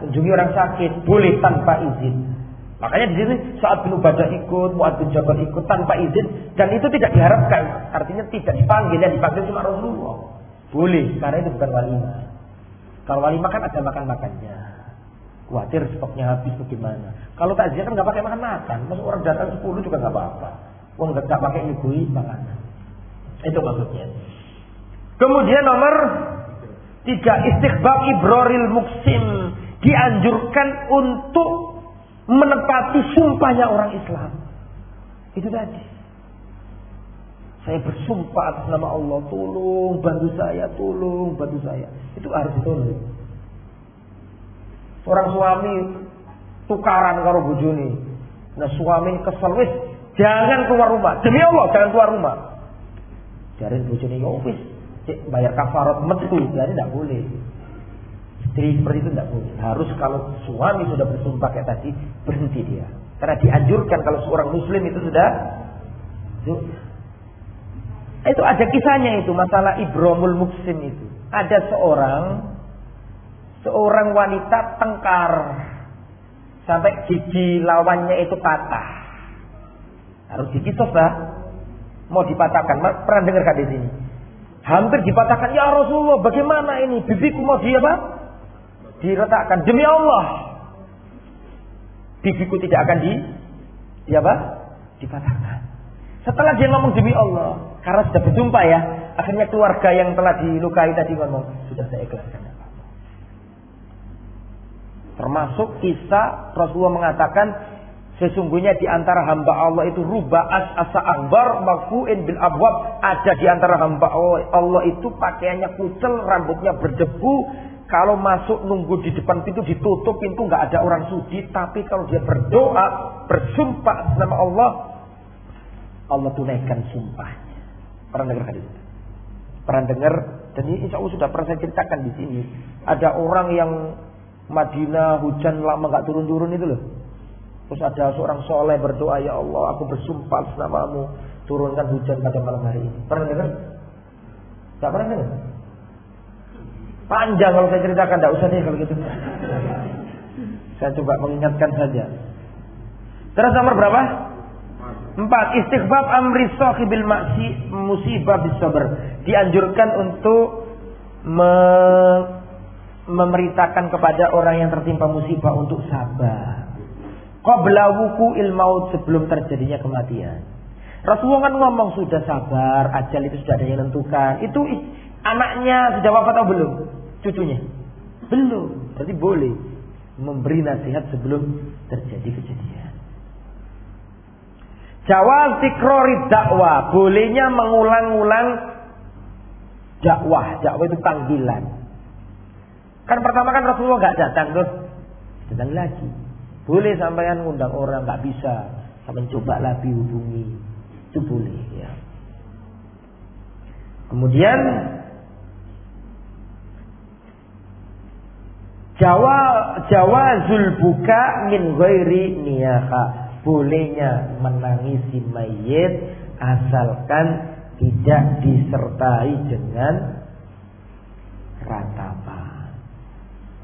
kunjungi orang sakit boleh tanpa izin. Makanya di sini saat bin Ubadah ikut, Mu'ad bin Jabal ikut tanpa izin dan itu tidak diharapkan. Artinya tidak dipanggil, yang dipanggil cuma Rasulullah. Boleh, karena itu bukan walimah. Kalau walimah kan ada makan-makannya. Khawatir stoknya habis bagaimana. Kalau takziah kan nggak pakai makan-makan. Masuk orang datang 10 juga nggak apa-apa. Wong nggak pakai nyugui makanan. Itu maksudnya. Kemudian nomor tiga istighbab ibroril muksim dianjurkan untuk menepati sumpahnya orang Islam. Itu tadi. Saya bersumpah atas nama Allah, tolong bantu saya, tolong bantu saya. Itu harus ditolong. Orang suami tukaran karo bojone. Nah suami kesel wis jangan keluar rumah. Demi Allah jangan keluar rumah. Jarin bojone ya wis bayar kafarat metu, jadi tidak boleh. Jadi seperti itu tidak boleh. Harus kalau suami sudah bersumpah kayak tadi berhenti dia. Karena dianjurkan kalau seorang muslim itu sudah itu ada kisahnya itu masalah Ibrahimul Muksim itu. Ada seorang seorang wanita tengkar sampai gigi lawannya itu patah. Harus dikisos lah. Mau dipatahkan. Pernah dengar di sini? Hampir dipatahkan. Ya Rasulullah, bagaimana ini? Bibiku mau dia apa? Diretakkan. Demi Allah. Bibiku tidak akan di, di apa? Dipatahkan. Setelah dia ngomong demi Allah, karena sudah berjumpa ya, akhirnya keluarga yang telah dilukai tadi ngomong, sudah saya ikhlaskan. Termasuk kisah Rasulullah mengatakan sesungguhnya di antara hamba Allah itu ruba'as asa akbar mafu'in bil abwab ada di antara hamba Allah itu pakaiannya kucel, rambutnya berdebu, kalau masuk nunggu di depan pintu ditutup pintu nggak ada orang sudi, tapi kalau dia berdoa, bersumpah nama Allah, Allah tunaikan sumpahnya. Pernah dengar hadis? Pernah dengar? Dan ini insya Allah sudah pernah saya ceritakan di sini. Ada orang yang Madinah hujan lama gak turun-turun itu loh. Terus ada seorang soleh berdoa, ya Allah aku bersumpah namamu turunkan hujan pada malam hari ini. Pernah dengar? Gak pernah dengar? Panjang kalau saya ceritakan, tidak usah deh kalau gitu. saya coba mengingatkan saja. Terus nomor berapa? Empat, istighfar amri sahibil musibah bisabar. Dianjurkan untuk memerintahkan kepada orang yang tertimpa musibah untuk sabar. Qabla wuku ilmaut sebelum terjadinya kematian. Rasulullah kan ngomong sudah sabar, ajal itu sudah ada yang menentukan. Itu anaknya sudah wafat atau belum? Cucunya? Belum. Berarti boleh memberi nasihat sebelum terjadi kejadian. Jawab tikrori dakwah. Bolehnya mengulang-ulang dakwah. Dakwah itu panggilan. Kan pertama kan Rasulullah nggak datang tuh, datang lagi. Boleh sampaian ngundang orang nggak bisa, sampai coba lagi hubungi, itu boleh ya. Kemudian Jawa Jawa zulbuka min ghairi niyaha. Bolehnya menangisi mayit asalkan tidak disertai dengan ratapan.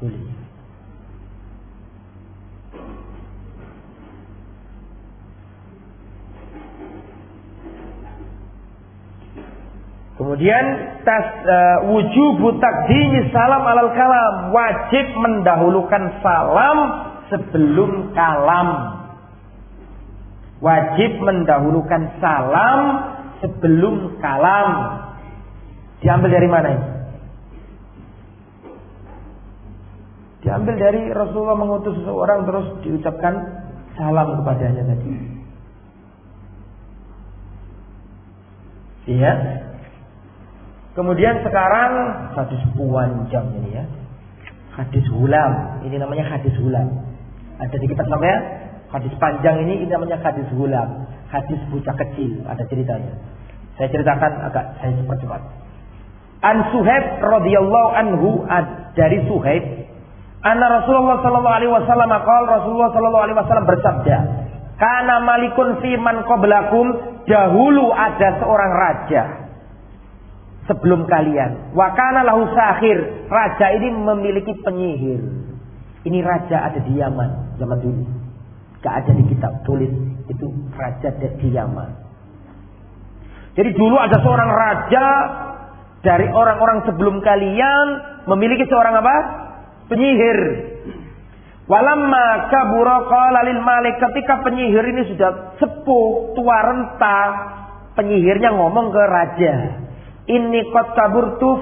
Boleh. Kemudian tas uh, wujubu takdimi salam alal kalam, wajib mendahulukan salam sebelum kalam. Wajib mendahulukan salam sebelum kalam. Diambil dari mana ini? Diambil dari Rasulullah mengutus seseorang terus diucapkan salam kepadanya tadi. Iya. Kemudian sekarang hadis panjang ini ya. Hadis hulam. Ini namanya hadis hulam. Ada di kitab sampai hadis panjang ini ini namanya hadis hulam. Hadis bocah kecil. Ada ceritanya. Saya ceritakan agak saya percepat. An Suhaib radhiyallahu anhu dari Suhaib Anna Rasulullah sallallahu alaihi wasallam qala Rasulullah sallallahu alaihi wasallam bersabda, "Kana malikun fi man qablakum, dahulu ada seorang raja sebelum kalian. Wakana lahu sahir. Raja ini memiliki penyihir. Ini raja ada di Yaman zaman dulu. Gak ada di kitab tulis itu raja di Yaman. Jadi dulu ada seorang raja dari orang-orang sebelum kalian memiliki seorang apa? Penyihir. Walamma kabura qala lil malik ketika penyihir ini sudah sepuh, tua renta, penyihirnya ngomong ke raja. Inni qad kaburtu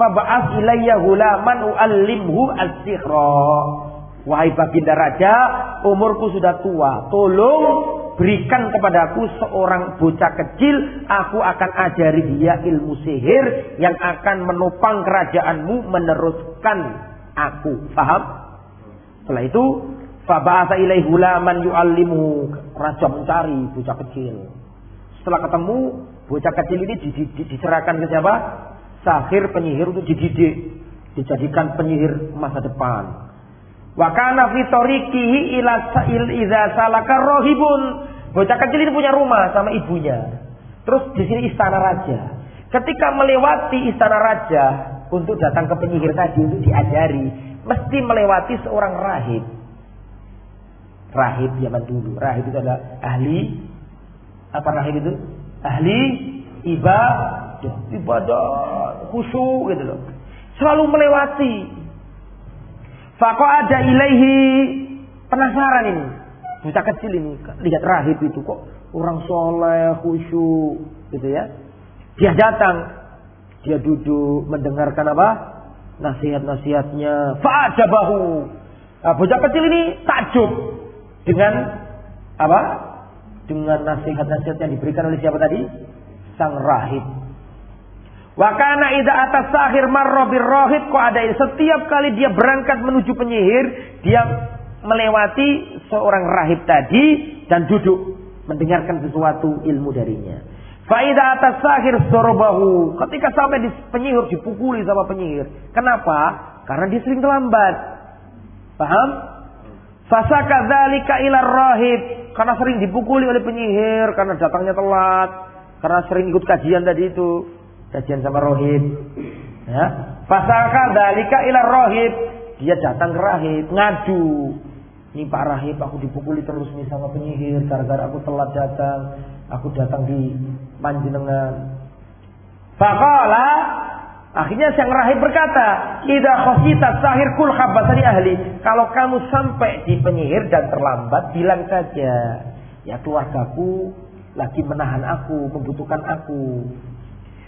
fab'as ilayya hulaman u'allimhu as-sihra. Wahai baginda raja, umurku sudah tua. Tolong berikan kepadaku seorang bocah kecil. Aku akan ajari dia ilmu sihir yang akan menopang kerajaanmu meneruskan aku. Paham? Setelah itu, fab'asa ilaihi hulaman yu'allimhu. Raja mencari bocah kecil. Setelah ketemu, Bocah kecil ini diserahkan ke siapa? Sahir penyihir untuk dididik, dijadikan penyihir masa depan. Wa kana fi tariqihi ila sa'il idza salaka rohibun. Bocah kecil ini punya rumah sama ibunya. Terus di sini istana raja. Ketika melewati istana raja untuk datang ke penyihir tadi untuk diajari, mesti melewati seorang rahib. Rahib zaman dulu. Rahib itu adalah ahli apa rahib itu? ahli ibadah, ibadah khusyuk gitu loh. Selalu melewati. Fako ada ilaihi penasaran ini. Bocah kecil ini lihat rahib itu kok orang soleh khusyuk gitu ya. Dia datang, dia duduk mendengarkan apa? Nasihat-nasihatnya. Fa'ajabahu. Nah, bocah kecil ini takjub dengan apa? dengan nasihat-nasihat yang diberikan oleh siapa tadi? Sang rahib. Wakana ida atas sahir marrobir rohib kok ada setiap kali dia berangkat menuju penyihir dia melewati seorang rahib tadi dan duduk mendengarkan sesuatu ilmu darinya. Faida atas sahir sorobahu. Ketika sampai di penyihir dipukuli sama penyihir. Kenapa? Karena dia sering terlambat. Paham? Fasaka dzalika ila rahib karena sering dipukuli oleh penyihir karena datangnya telat, karena sering ikut kajian tadi itu, kajian sama rohib. Ya. Fasaka dzalika ila rahib, dia datang ke rahib ngadu. Ini Pak Rahib, aku dipukuli terus nih sama penyihir gara-gara aku telat datang. Aku datang di Panjenengan. Faqala Akhirnya sang rahib berkata, "Idza khosita sahir kul khabasani ahli." Kalau kamu sampai di penyihir dan terlambat, bilang saja, "Ya keluargaku lagi menahan aku, membutuhkan aku."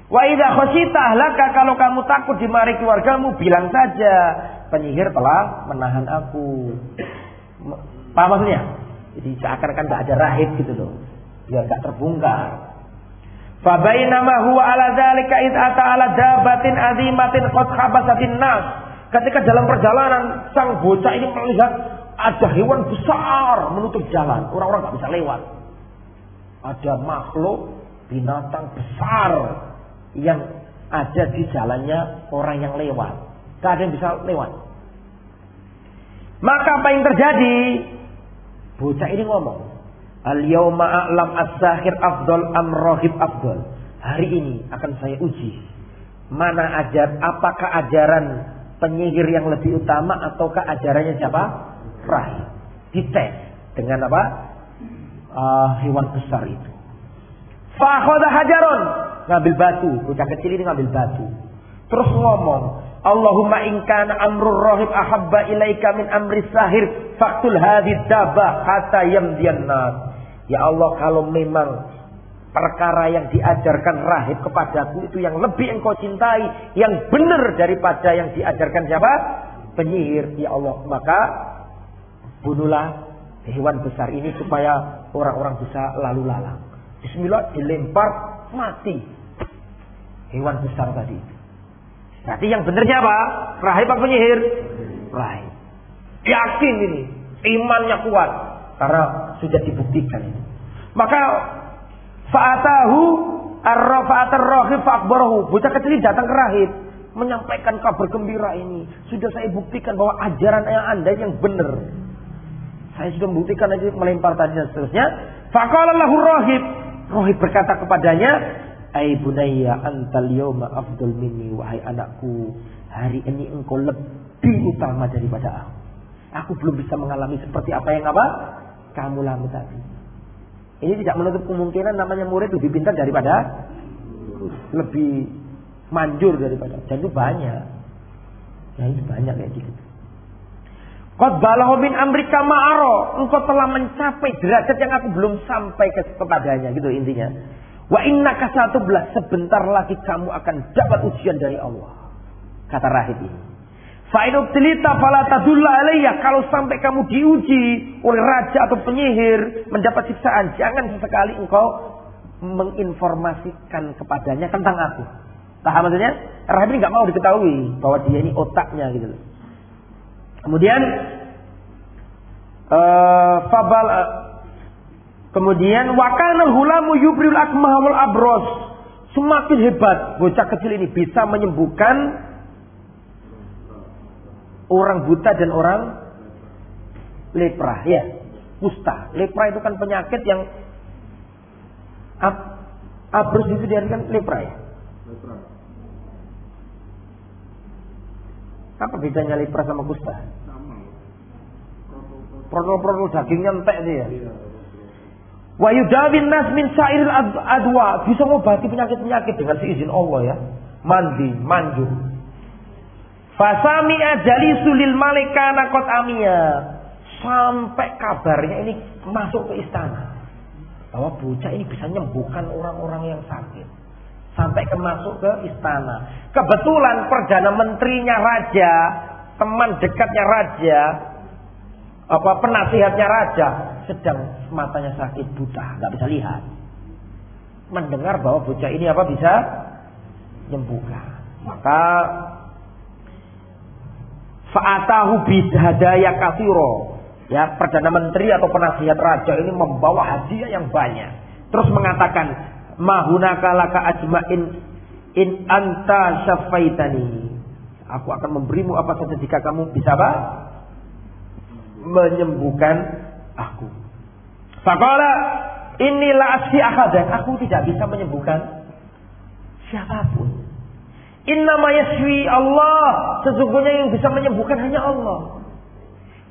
Wa idza khosita ahlaka kalau kamu takut dimari keluargamu, bilang saja, "Penyihir telah menahan aku." Paham maksudnya? Jadi seakan-akan tidak ada rahib gitu loh. Biar gak terbongkar. Fabainama huwa ala dzalika id ata ala dabatin azimatin qad khabasatin nas. Ketika dalam perjalanan sang bocah ini melihat ada hewan besar menutup jalan, orang-orang nggak bisa lewat. Ada makhluk binatang besar yang ada di jalannya orang yang lewat. Gak ada yang bisa lewat. Maka apa yang terjadi? Bocah ini ngomong, Al yawma a'lam as-sahir afdol am rohib afdol. Hari ini akan saya uji. Mana ajar, apakah ajaran penyihir yang lebih utama ataukah ajarannya siapa? Rahib. Dites dengan apa? Uh, hewan besar itu. Fakhoda hajaron. Ngambil batu. Bocah kecil ini ngambil batu. Terus ngomong. Allahumma inkana amrul rohib ahabba ilaika min amri sahir. Faktul hadid dabah kata yamdian nas. Ya Allah kalau memang perkara yang diajarkan rahib kepadaku itu yang lebih engkau cintai. Yang benar daripada yang diajarkan siapa? Penyihir. Ya Allah maka bunuhlah hewan besar ini supaya orang-orang bisa lalu lalang. Bismillah dilempar mati hewan besar tadi. Berarti yang benarnya apa? Rahib apa penyihir? Rahib. Yakin ini, imannya kuat karena sudah dibuktikan. Maka fa'atahu ar-rafa'atar rahib fa'akbarahu. Bocah kecil datang ke rahib menyampaikan kabar gembira ini. Sudah saya buktikan bahwa ajaran yang Anda yang benar. Saya sudah membuktikan lagi melempar tadi dan seterusnya. Faqala lahu rahib. Rahib berkata kepadanya, "Ai bunayya antal yawma afdal minni wahai anakku. Hari ini engkau lebih utama daripada aku. Aku belum bisa mengalami seperti apa yang apa kamu alami tadi." Ini tidak menutup kemungkinan namanya murid lebih pintar daripada lebih manjur daripada. Dan itu banyak. Ya itu banyak kayak gitu. Qad balahu min amrika ma'aro. Engkau telah mencapai derajat yang aku belum sampai ke kepadanya. Gitu intinya. Wa inna satu belas. Sebentar lagi kamu akan dapat ujian dari Allah. Kata rahib ini. Fa'inub telita fala alaiya. Kalau sampai kamu diuji oleh raja atau penyihir. Mendapat siksaan. Jangan sesekali engkau menginformasikan kepadanya tentang aku. Paham maksudnya? Rahib ini gak mau diketahui bahwa dia ini otaknya gitu loh. Kemudian uh, fabal uh, kemudian wakana hulamu yubril akmah abros. Semakin hebat bocah kecil ini bisa menyembuhkan orang buta dan orang lepra, ya. Kusta. Lepra itu kan penyakit yang ab, abros itu diartikan lepra ya. Lepra. Apa bedanya lepra sama kusta? Produk-produk dagingnya entek dia. Wa yudawin nas min sa'iril adwa. Bisa mengobati penyakit-penyakit dengan seizin Allah ya. Mandi, manjur. Fasami'a jalisu lil malikana kot amia. Sampai kabarnya ini masuk ke istana. Bahwa bocah ini bisa menyembuhkan orang-orang yang sakit. Sampai ke masuk ke istana. Kebetulan Perdana Menterinya Raja, teman dekatnya Raja, apa penasihatnya raja sedang matanya sakit buta, nggak bisa lihat. Mendengar bahwa bocah ini apa bisa nyembuhkan. Maka fa'atahu bidhadaya kasiro. Ya, Perdana Menteri atau penasihat raja ini membawa hadiah yang banyak. Terus mengatakan, "Mahunaka laka ajmain in anta syafaitani." Aku akan memberimu apa saja jika kamu bisa apa? menyembuhkan aku. Fakola inilah asfi dan aku tidak bisa menyembuhkan siapa pun. Innama yaswi Allah. Sesungguhnya yang bisa menyembuhkan hanya Allah.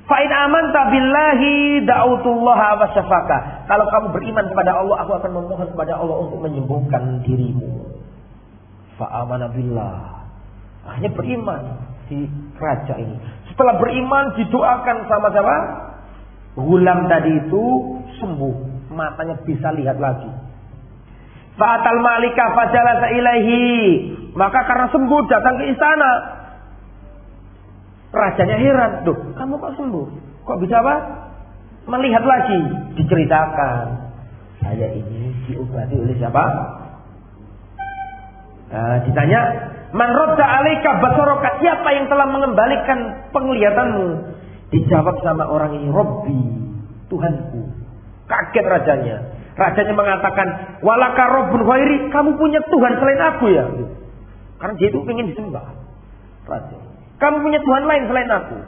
Fa'in aman billahi da'utullah wa syafaka. Kalau kamu beriman kepada Allah, aku akan memohon kepada Allah untuk menyembuhkan dirimu. Fa'amana billah. Hanya beriman si raja ini. Setelah beriman didoakan sama-sama. Gulam tadi itu sembuh. Matanya bisa lihat lagi. Fatal malika fajalasa ilaihi. Maka karena sembuh datang ke istana. Rajanya heran. Duh, kamu kok sembuh? Kok bisa apa? Melihat lagi. Diceritakan. Saya ini diobati oleh siapa? Nah, ditanya, Man rodda alaika basaraka. Siapa yang telah mengembalikan penglihatanmu? Dijawab sama orang ini, Robbi, Tuhanku. Kaget rajanya. Rajanya mengatakan, Walaka Robbun khairi, kamu punya Tuhan selain aku ya? Karena dia itu ingin disembah. Raja. Kamu punya Tuhan lain selain aku.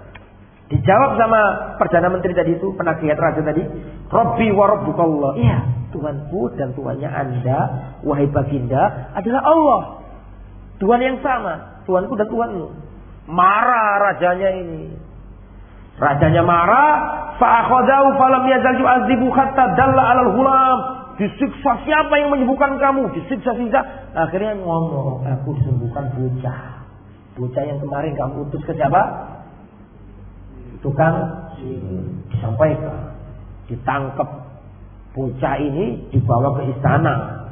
Dijawab sama Perdana Menteri tadi itu, penasehat raja tadi, Robbi wa Rabbukallah. Iya, Tuhanku dan Tuhannya Anda, wahai baginda, adalah Allah. Tuhan yang sama, Tuhanku dan Tuhanmu. Marah rajanya ini. Rajanya marah, fa'akhadahu falam yazal yu'adzibu hatta dalla 'alal ghulam. Disiksa siapa yang menyembuhkan kamu? Disiksa siksa. Akhirnya ngomong, aku disembuhkan bocah. Bocah yang kemarin kamu utus ke siapa? Tukang disampaikan, ditangkap bocah ini dibawa ke istana.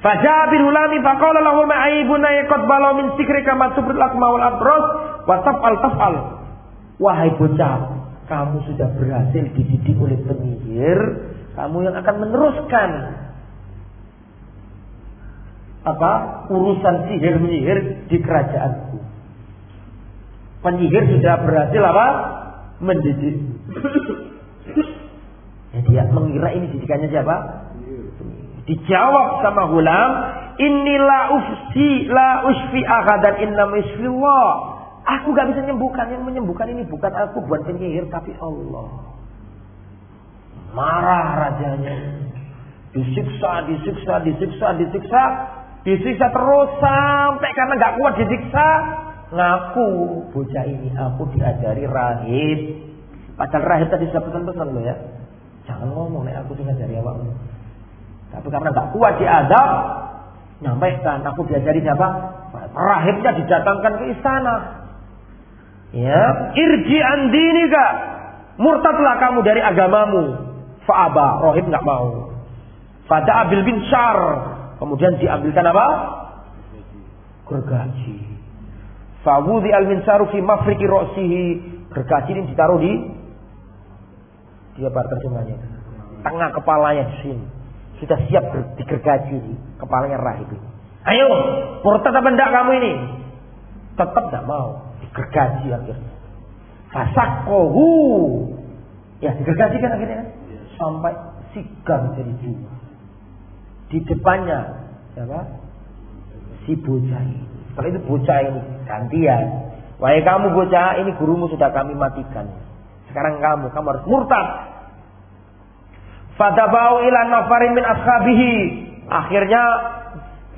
Fajabil ulami faqala lahu ma'aibuna yaqad balaw min sikrika ma tubril akma wal abros wa taf'al taf'al. Wahai bocah, kamu sudah berhasil dididik oleh penyihir, kamu yang akan meneruskan apa urusan sihir menyihir di kerajaanku. Penyihir sudah berhasil apa? Mendidik. Ya, dia mengira ini didikannya siapa? Dijawab sama hulam, inilah ufsi la usfi ahadan inna Allah. Aku gak bisa menyembuhkan. Yang menyembuhkan ini bukan aku, bukan penyihir, tapi Allah. Marah rajanya. Disiksa, disiksa, disiksa, disiksa. Disiksa terus sampai karena gak kuat disiksa. Ngaku bocah ini aku diajari rahib. Padahal rahib tadi sudah pesan-pesan lo ya. Jangan ngomong nih aku diajari awakmu. Tapi karena gak kuat diadab, nyampaikan aku diajari siapa? Rahibnya didatangkan ke istana. Ya, irji andinika. Murtadlah kamu dari agamamu. Fa'aba, rohib nggak mau. Fada abil bin syar. Kemudian diambilkan apa? Gergaji. Fawudi al minsaru fi mafriki ro'sihi. Gergaji ini ditaruh di dia bar terjemahnya. Tengah kepalanya di sini. Sudah siap digergaji di kepalanya rahib ini. Ayo, murtad apa enggak kamu ini? Tetap enggak mau digergaji akhirnya. Fasakohu. Ya digergaji kan akhirnya? Sampai sigar jadi jiwa. Di depannya siapa? Si bocah ini. Setelah itu bocah ini gantian. Wahai kamu bocah, ini gurumu sudah kami matikan. Sekarang kamu, kamu harus murtad. Fadabau ila nafarin min ashabihi. Akhirnya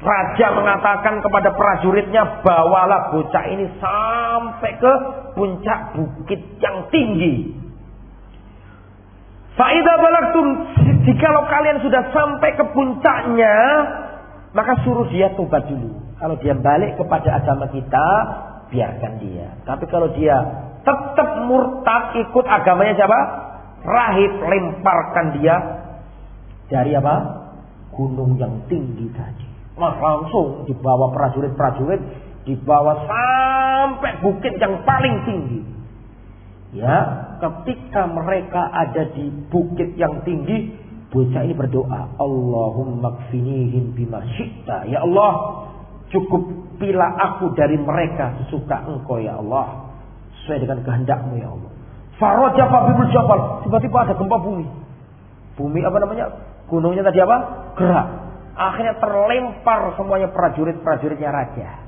Raja mengatakan kepada prajuritnya, bawalah bocah ini sampai ke puncak bukit yang tinggi. Faidah balagtum, jikalau kalian sudah sampai ke puncaknya, maka suruh dia tobat dulu. Kalau dia balik kepada agama kita, biarkan dia. Tapi kalau dia tetap murtad ikut agamanya siapa? Rahib, lemparkan dia dari apa? Gunung yang tinggi tadi. Nah, langsung dibawa prajurit-prajurit dibawa sampai bukit yang paling tinggi. Ya, ketika mereka ada di bukit yang tinggi, bocah ini berdoa, Allahumma kfinihim bima syi'ta. Ya Allah, cukup pila aku dari mereka sesuka engkau ya Allah. Sesuai dengan kehendakmu ya Allah. Faraja Fabibul Jabal. Tiba-tiba ada gempa bumi. Bumi apa namanya? Gunungnya tadi apa? Gerak. Akhirnya terlempar semuanya prajurit-prajuritnya raja.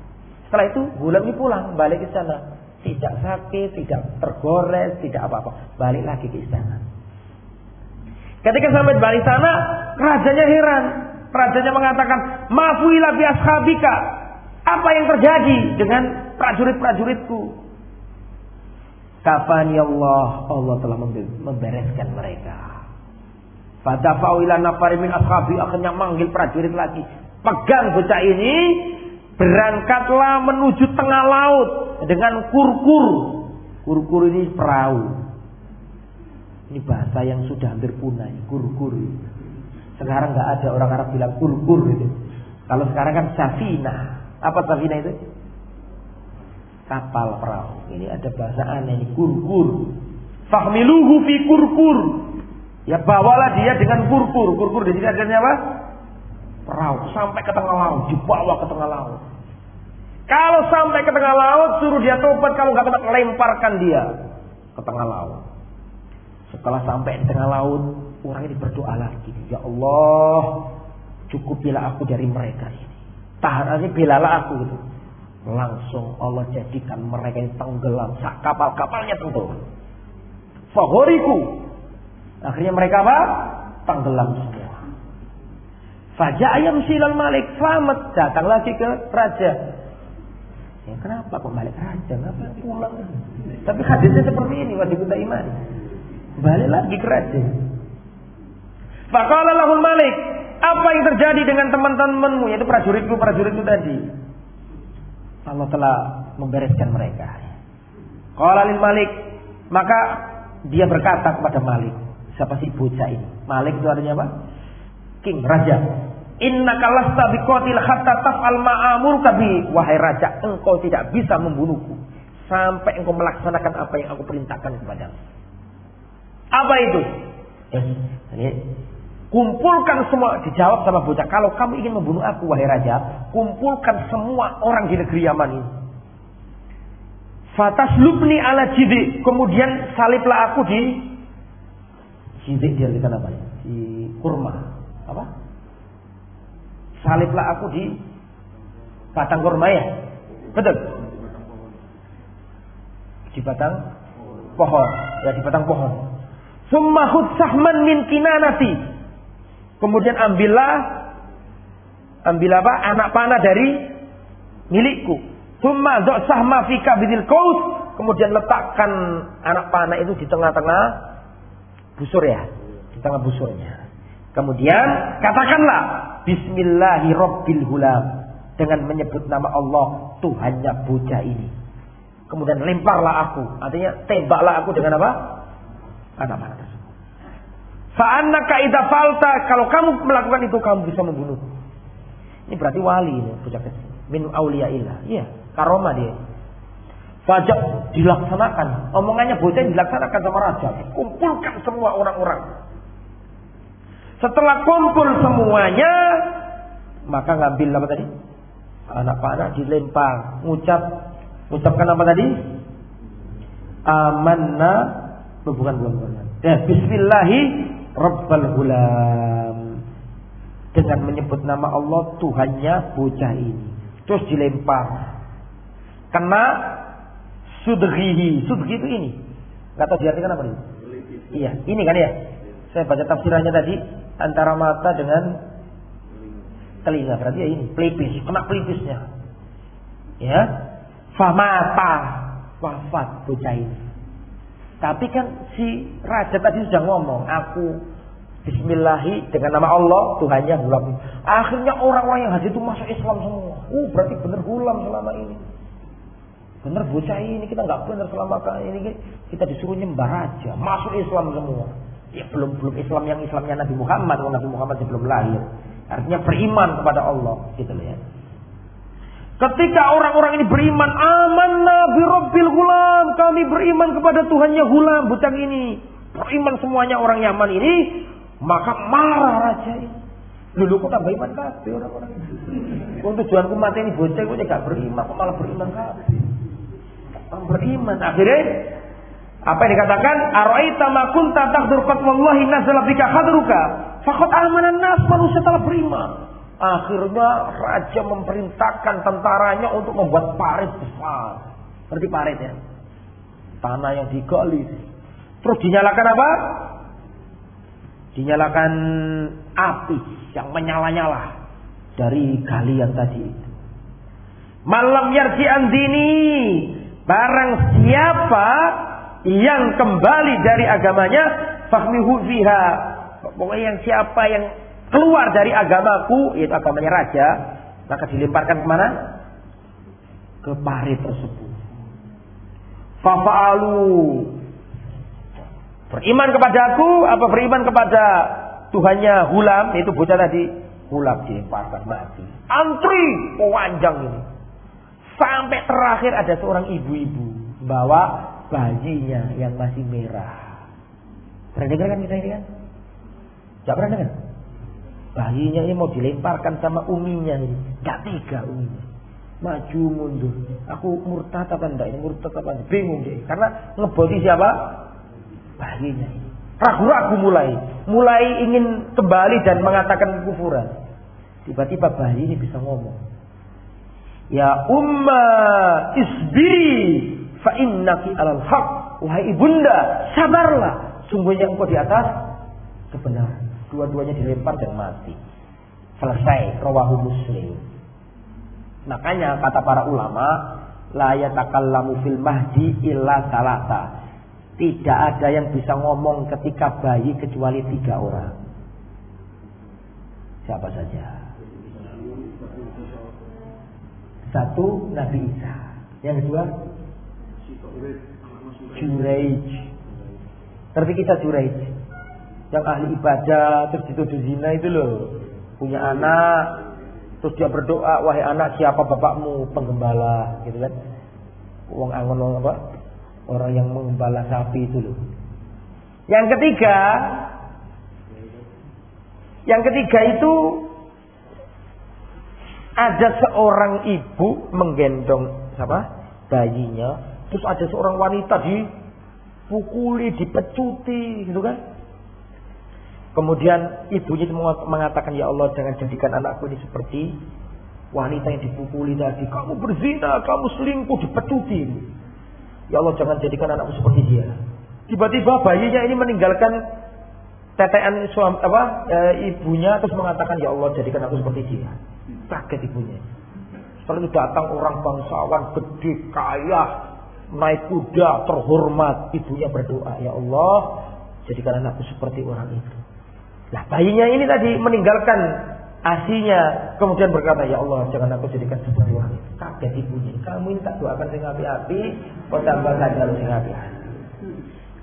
Setelah itu bulan ini pulang balik ke sana. Tidak sakit, tidak tergores, tidak apa-apa. Balik lagi ke istana. Ketika sampai balik sana, rajanya heran. Rajanya mengatakan, Mafuila bi ashabika. Apa yang terjadi dengan prajurit-prajuritku? Kafani Allah, Allah telah membereskan mereka. Fadafa'u ila nafari min ashabi akhirnya manggil prajurit lagi. Pegang bocah ini, berangkatlah menuju tengah laut dengan kurkur. Kurkur ini perahu. Ini bahasa yang sudah hampir punah, kurkur. Sekarang nggak ada orang Arab bilang kurkur itu. Kalau sekarang kan safina. Apa safina itu? Kapal perahu. Ini ada bahasa aneh ini kurkur. Fahmiluhu fi kurkur. Ya bawalah dia dengan kurkur. Kurkur di sini artinya apa? Perahu sampai ke tengah laut, dibawa ke tengah laut. Kalau sampai ke tengah laut, suruh dia tobat. Kalau nggak tobat, lemparkan dia ke tengah laut. Setelah sampai di tengah laut, orang ini berdoa lagi. Ya Allah, cukupilah aku dari mereka ini. Tahan aja, belalah aku gitu. Langsung Allah jadikan mereka yang tenggelam. Sak kapal-kapalnya tentu. Fahoriku. Akhirnya mereka apa? Tenggelam semua. Faja ayam silal malik. Selamat. Datang lagi ke raja. Ya, kenapa kok balik raja? Kenapa pulang? Tapi hadisnya seperti ini. Wajib kita iman. Balik lagi ke raja. Faqala lahul malik. Apa yang terjadi dengan teman-temanmu? Yaitu prajuritku, prajuritku tadi. Allah telah membereskan mereka. Qala lil Malik, maka dia berkata kepada Malik, siapa sih bocah ini? Malik itu artinya apa? King, raja. Inna kalasta biqatil hatta taf'al ma'amur kabi. Wahai raja, engkau tidak bisa membunuhku sampai engkau melaksanakan apa yang aku perintahkan kepadamu. Apa itu? Eh, Kumpulkan semua, dijawab sama bocah. Kalau kamu ingin membunuh aku, wahai raja, kumpulkan semua orang di negeri Yaman ini. Fatas lubni ala jidik. Kemudian saliblah aku di jidik dia kita apa Di kurma. Apa? Saliblah aku di batang kurma ya. Betul. Di batang pohon. Ya di batang pohon. Summa sahman min kinanati. Kemudian ambillah ambil apa? Anak panah dari milikku. Thumma sahma fi kabidil qaus. Kemudian letakkan anak panah itu di tengah-tengah busur ya, di tengah busurnya. Kemudian katakanlah Bismillahi Rabbil Hulam dengan menyebut nama Allah Tuhannya bocah ini. Kemudian lemparlah aku, artinya tembaklah aku dengan apa? Anak panah tersebut. Falta kalau kamu melakukan itu kamu bisa membunuh. Ini berarti wali ini bocah kecil. Min auliyaillah. Iya, karoma dia. Fajak dilaksanakan. Omongannya bocah dilaksanakan sama raja. Kumpulkan semua orang-orang. Setelah kumpul semuanya, maka ngambil apa tadi? Anak panah dilempar, ngucap, ngucapkan apa tadi? Amanna, bukan bukan bukan. Ya, Bismillahi Rabbal Hulam dengan menyebut nama Allah Tuhannya bocah ini. Terus dilempar. Kena sudghihi. Sudghi itu ini. Gak tahu diartikan apa ini? Iya, ini kan ya. Saya baca tafsirannya tadi antara mata dengan telinga. Berarti ya ini, pelipis, kena pelipisnya. Ya. Famata wafat bocah ini. Tapi kan si raja tadi sudah ngomong, aku Bismillahi dengan nama Allah Tuhannya hulam. Akhirnya orang-orang yang haji itu masuk Islam semua. Uh berarti benar hulam selama ini. Benar bocah ini kita nggak benar selama ini kita disuruh nyembah raja, masuk Islam semua. Ya belum belum Islam yang Islamnya Nabi Muhammad, kalau Nabi Muhammad sebelum lahir. Artinya beriman kepada Allah, gitu ya. Ketika orang-orang ini beriman, aman Nabi Rabbil Hulam. Kami beriman kepada Tuhannya Hulam, butang ini. Beriman semuanya orang Yaman ini. Maka marah raja ini. Dulu kok tambah iman kabeh orang-orang. Untuk tujuanku mati ini bocah gue gak beriman, kok malah beriman kabeh. Beriman. Akhirnya apa yang dikatakan? Araita ma kunta taqdur wallahi nazala bika khadruka. Faqad amana nas manusia telah beriman. Akhirnya raja memerintahkan tentaranya untuk membuat parit besar. Seperti parit ya. Tanah yang digali. Terus dinyalakan apa? Dinyalakan api yang menyala-nyala dari galian tadi Malam yarji andini. Barang siapa yang kembali dari agamanya, fahmihu fiha. Pokoknya yang siapa yang keluar dari agamaku, yaitu agamanya raja, maka dilemparkan ke mana? Ke parit tersebut. Fafa'alu. Beriman kepada aku, apa beriman kepada Tuhannya Hulam, yaitu bocah tadi. Hulam dilemparkan mati. Antri, panjang ini. Sampai terakhir ada seorang ibu-ibu bawa bayinya yang masih merah. Pernah dengar kan kita ini kan? Gak pernah dengar? Bayinya ini mau dilemparkan sama uminya ini. Gak tega uminya. Maju mundur. Aku murtad apa enggak? Ini murtad apa enggak? Bingung deh. Karena ngebodi siapa? Bayinya ini. Ragu-ragu mulai. Mulai ingin kembali dan mengatakan kekufuran. Tiba-tiba bayi ini bisa ngomong. Ya umma isbiri fa innaki alal haq. Wahai ibunda, sabarlah. Sungguhnya engkau di atas kebenaran. Dua-duanya dilempar dan mati. Selesai. Rawahu Muslim. Makanya kata para ulama, la yatakallamu fil mahdi illa salata. Tidak ada yang bisa ngomong ketika bayi kecuali tiga orang. Siapa saja? Satu Nabi Isa. Yang kedua Jureij. Tapi kita Jureij. Yang ahli ibadah terus dituduh zina itu loh. Punya anak terus dia berdoa, wahai anak siapa bapakmu? Penggembala, gitu kan? Uang angon apa? Orang yang menggembala sapi itu loh. Yang ketiga, yang ketiga itu ada seorang ibu menggendong apa? bayinya, terus ada seorang wanita dipukuli, dipecuti, gitu kan? Kemudian ibunya mengatakan, Ya Allah jangan jadikan anakku ini seperti wanita yang dipukuli tadi. Kamu berzina, kamu selingkuh, dipecuti. Ya Allah jangan jadikan anakku seperti dia. Tiba-tiba bayinya ini meninggalkan tetean suami apa e, ibunya terus mengatakan ya Allah jadikan aku seperti dia. Kaget ibunya. Setelah itu datang orang bangsawan gede kaya naik kuda terhormat ibunya berdoa ya Allah jadikan anakku seperti orang itu. Nah bayinya ini tadi meninggalkan asinya kemudian berkata ya Allah jangan aku jadikan seperti orang itu. Kaget ibunya. Kamu ini tak doakan sing api-api, kau tambah saja sing api-api.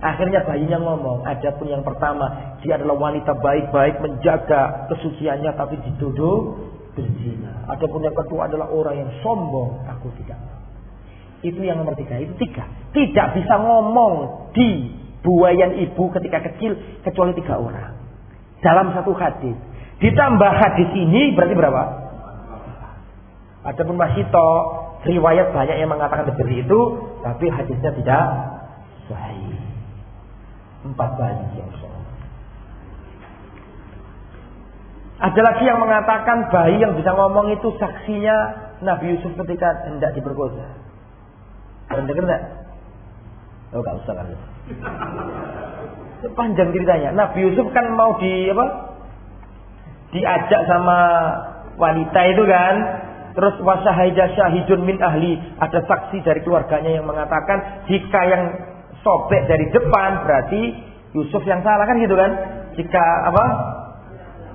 Akhirnya bayinya ngomong, adapun yang pertama, dia adalah wanita baik-baik menjaga kesuciannya tapi dituduh berzina. Adapun yang kedua adalah orang yang sombong, aku tidak. Itu yang nomor tiga, itu tiga. Tidak bisa ngomong di buayan ibu ketika kecil kecuali tiga orang. Dalam satu hadis. Ditambah hadis ini berarti berapa? Adapun masih to riwayat banyak yang mengatakan seperti itu, tapi hadisnya tidak sahih. Empat bayi yang. Ada lagi yang mengatakan bayi yang bisa ngomong itu saksinya Nabi Yusuf ketika hendak diperkosa. Pernah dengar enggak? Oh, gak usah kan. Panjang ceritanya. Nabi Yusuf kan mau di apa? Diajak sama wanita itu kan. Terus wasahaja syahidun min ahli. Ada saksi dari keluarganya yang mengatakan jika yang sobek dari depan berarti Yusuf yang salah kan gitu kan? Jika apa?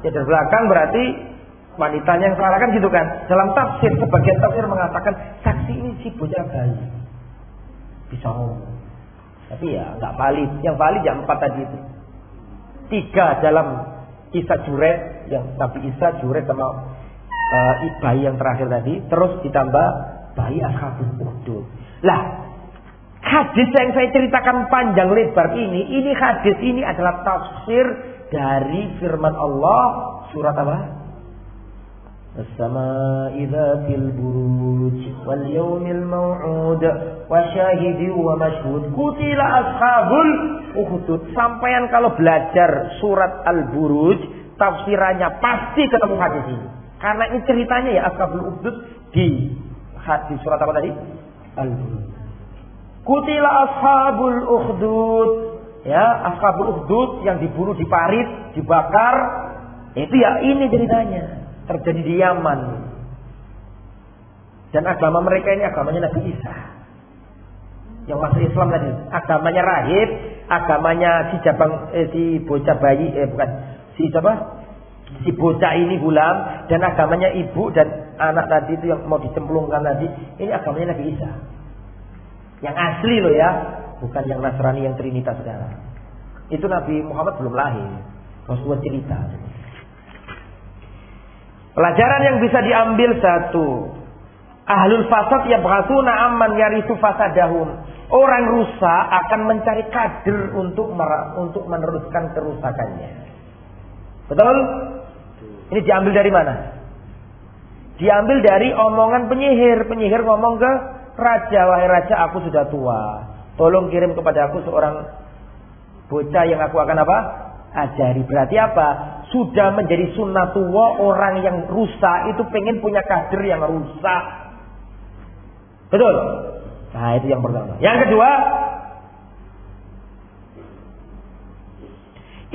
Ya dari belakang berarti wanitanya yang salah kan gitu kan? Dalam tafsir sebagian tafsir mengatakan saksi ini si bocah bayi bisa ngomong. Tapi ya nggak valid. Yang valid ya empat tadi itu. Tiga dalam Isa Juret yang Nabi Isa Juret sama uh, bayi yang terakhir tadi. Terus ditambah bayi Ashabul Uhdud. Lah Hadis yang saya ceritakan panjang lebar ini, ini hadis ini adalah tafsir dari firman Allah surat apa? السماء ذات البروج واليوم الموعود وشاهد ومشهود قتل أصحاب الأخدود Sampaian kalau belajar surat Al-Buruj tafsirannya pasti ketemu hadis ini karena ini ceritanya ya Ashabul Ukhdud di hadis surat apa tadi Al-Buruj Kutila ashabul ukhdud. Ya, ashabul ukhdud yang dibunuh di parit, dibakar. Itu ya ini ceritanya. Terjadi di Yaman. Dan agama mereka ini agamanya Nabi Isa. Yang masuk Islam tadi. Agamanya rahib, agamanya si jabang eh, si bocah bayi eh bukan si siapa? Si bocah ini gulam dan agamanya ibu dan anak tadi itu yang mau dicemplungkan tadi, ini agamanya Nabi Isa. Yang asli loh ya, bukan yang Nasrani yang Trinitas sekarang. Itu Nabi Muhammad belum lahir. Rasulullah cerita. Pelajaran yang bisa diambil satu. Ahlul fasad yang berasuna aman yarisu fasadahum. Orang rusak akan mencari kader untuk untuk meneruskan kerusakannya. Betul? Ini diambil dari mana? Diambil dari omongan penyihir. Penyihir ngomong ke Raja, wahai raja, aku sudah tua. Tolong kirim kepada aku seorang bocah yang aku akan apa? Ajari. Berarti apa? Sudah menjadi sunnah tua orang yang rusak itu pengen punya kader yang rusak. Betul? Nah, itu yang pertama. Yang kedua,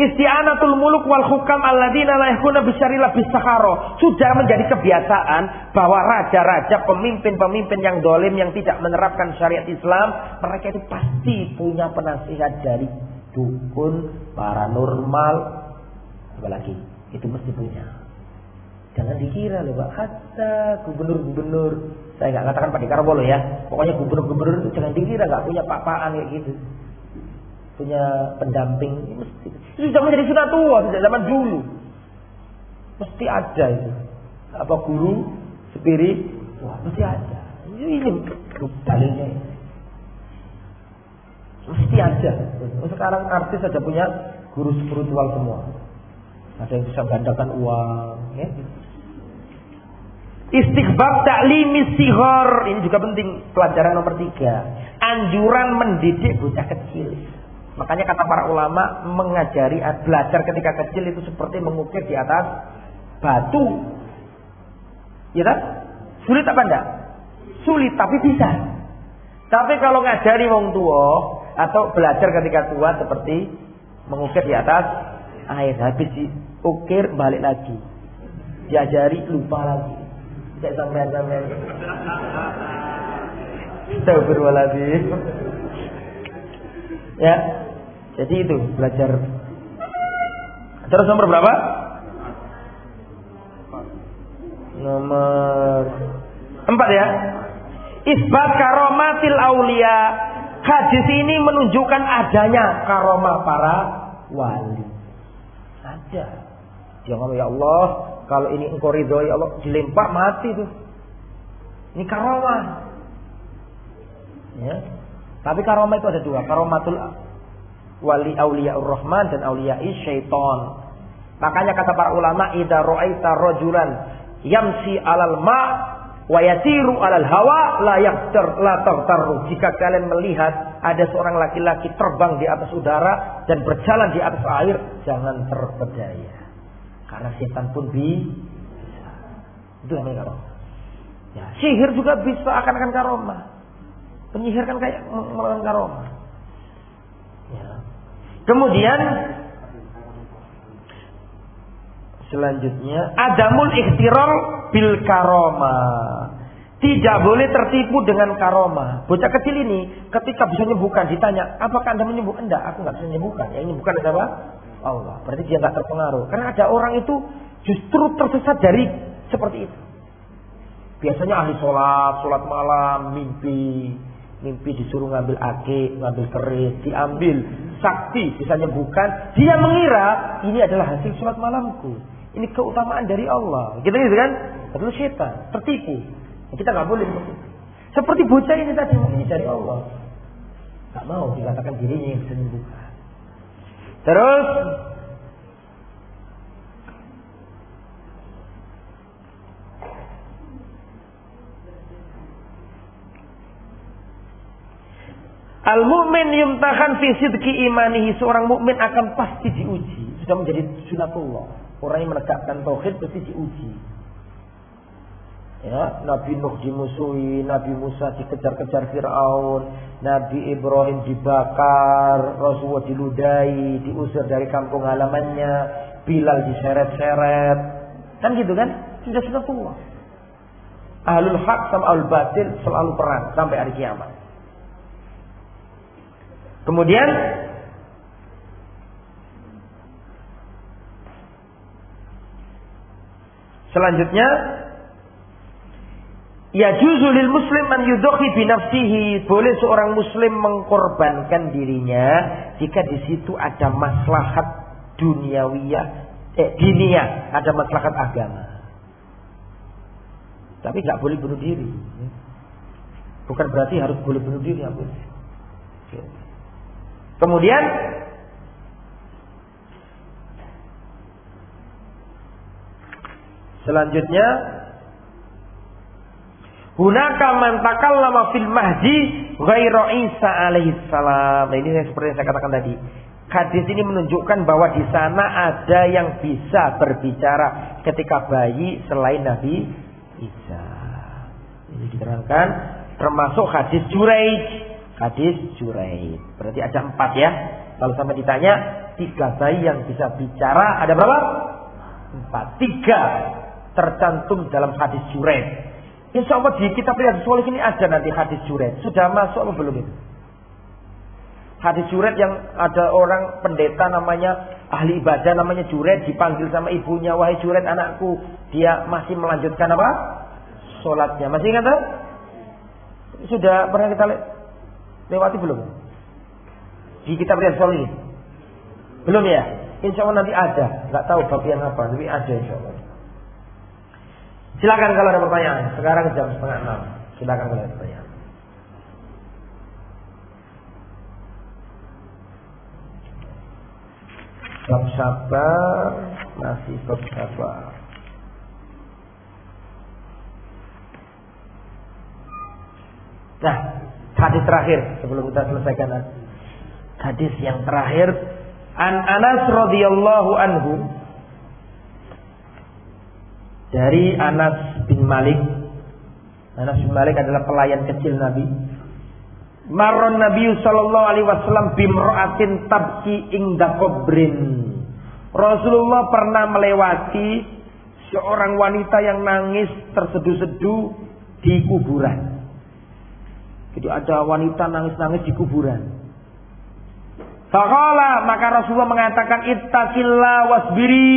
Isti'anatul muluk wal hukam alladzina la yahkuna bisakharo. Sudah menjadi kebiasaan bahwa raja-raja, pemimpin-pemimpin yang dolim yang tidak menerapkan syariat Islam, mereka itu pasti punya penasihat dari dukun, paranormal, apalagi? Itu mesti punya. Jangan dikira loh Pak, kata gubernur-gubernur, saya nggak katakan Pak Dekarwo loh ya, pokoknya gubernur-gubernur itu jangan dikira nggak punya pak-pakan kayak gitu. Punya pendamping. Mesti. Itu sudah menjadi sudah tua sejak zaman dulu. Mesti ada itu. Apa guru spirit? Wah mesti ada. Ini dalilnya mesti ada sekarang artis saja punya guru spiritual semua ada yang bisa gandakan uang ya Istighbab taklimi sihor ini juga penting pelajaran nomor tiga. Anjuran mendidik bocah kecil. Makanya kata para ulama mengajari belajar ketika kecil itu seperti mengukir di atas batu. Ya kan? Sulit apa enggak? Sulit tapi bisa. Tapi kalau ngajari wong tua atau belajar ketika tua seperti mengukir di atas air habis diukir balik lagi. Diajari lupa lagi. Tidak sampai-sampai. Astagfirullahaladzim. Ya. Jadi itu belajar. Terus nomor berapa? Nomor empat ya. Isbat karomatil aulia. Hadis ini menunjukkan adanya karomah para wali. Ada. Jangan ya Allah, kalau ini engkau ridho ya Allah, dilempar mati tuh. Ini karomah. Ya. Tapi karomah itu ada dua. Karomatul wali aulia rahman dan aulia syaiton. Makanya kata para ulama, "Idza ra'aita rajulan yamsi 'alal ma' wa yasiru 'alal hawa la yaqtar la taghtarru." Jika kalian melihat ada seorang laki-laki terbang di atas udara dan berjalan di atas air, jangan terpedaya. Karena setan pun bisa. Itu namanya karomah. Ya, sihir juga bisa akan-akan karomah. Penyihir kan kayak melakukan karomah. Ya. Kemudian selanjutnya adamul ikhtiral bil karoma. Tidak boleh tertipu dengan karoma. Bocah kecil ini ketika bisa menyembuhkan ditanya, apakah anda menyembuhkan? Enggak, aku nggak bisa menyembuhkan. Yang menyembuhkan adalah Allah. Berarti dia nggak terpengaruh. Karena ada orang itu justru tersesat dari seperti itu. Biasanya ahli sholat, sholat malam, mimpi, mimpi disuruh ngambil ake, ngambil keris, diambil sakti bisa nyembuhkan, dia mengira ini adalah hasil sholat malamku. Ini keutamaan dari Allah. Gitu gitu kan? Padahal setan, tertipu. Kita nggak boleh seperti. Seperti bocah ini tadi, ini dari Allah. Gak mau dikatakan dirinya yang bisa menyembuhkan. Terus Al mukmin yumtahan fi sidqi imanihi seorang mukmin akan pasti diuji. Sudah menjadi sunatullah. Orang yang menegakkan tauhid pasti diuji. Ya, Nabi Nuh dimusuhi, Nabi Musa dikejar-kejar Firaun, Nabi Ibrahim dibakar, Rasulullah diludai, diusir dari kampung halamannya, Bilal diseret-seret. Kan gitu kan? Sudah sunatullah. Ahlul haq sama ahlul batil selalu perang sampai hari kiamat. Kemudian selanjutnya ya juzulil muslim man yudhi binafsihi boleh seorang muslim mengkorbankan dirinya jika di situ ada maslahat duniawiyah eh dinia ada maslahat agama. Tapi nggak boleh bunuh diri. Bukan berarti harus boleh bunuh diri ya Kemudian selanjutnya Hunaka man takallama fil mahdi ghairu Isa alaihi salam. Nah, ini seperti yang saya katakan tadi. Hadis ini menunjukkan bahwa di sana ada yang bisa berbicara ketika bayi selain Nabi Isa. Ini diterangkan termasuk hadis Juraij. Hadis Juraij. Berarti ada empat ya. Kalau sampai ditanya, tiga bayi yang bisa bicara ada berapa? Empat. Tiga tercantum dalam hadis Juraij. Insya Allah di kitab Riyadhus Shalihin ini ada nanti hadis Juraij. Sudah masuk atau belum itu? Hadis Juret yang ada orang pendeta namanya ahli ibadah namanya Juret dipanggil sama ibunya wahai Juret anakku. Dia masih melanjutkan apa? Sholatnya. Masih ingat tak? sudah pernah kita le lewati belum? Di kitab Riyadhus Shalihin belum ya? Insya Allah nanti ada. Nggak tahu bagian apa tapi ada Insya Allah silakan kalau ada pertanyaan. Sekarang jam setengah enam. Silakan kalau ada pertanyaan. Bab sabar masih bab sabar. Nah, hadis terakhir sebelum kita selesaikan hadis yang terakhir. An Anas radhiyallahu anhu dari Anas bin Malik. Anas bin Malik adalah pelayan kecil Nabi Maron Nabi sallallahu alaihi wasallam bimra'atin tabki ingda kubrin. Rasulullah pernah melewati seorang wanita yang nangis terseduh-seduh di kuburan. Jadi ada wanita nangis-nangis di kuburan. Faqala maka Rasulullah mengatakan ittaqillah wasbiri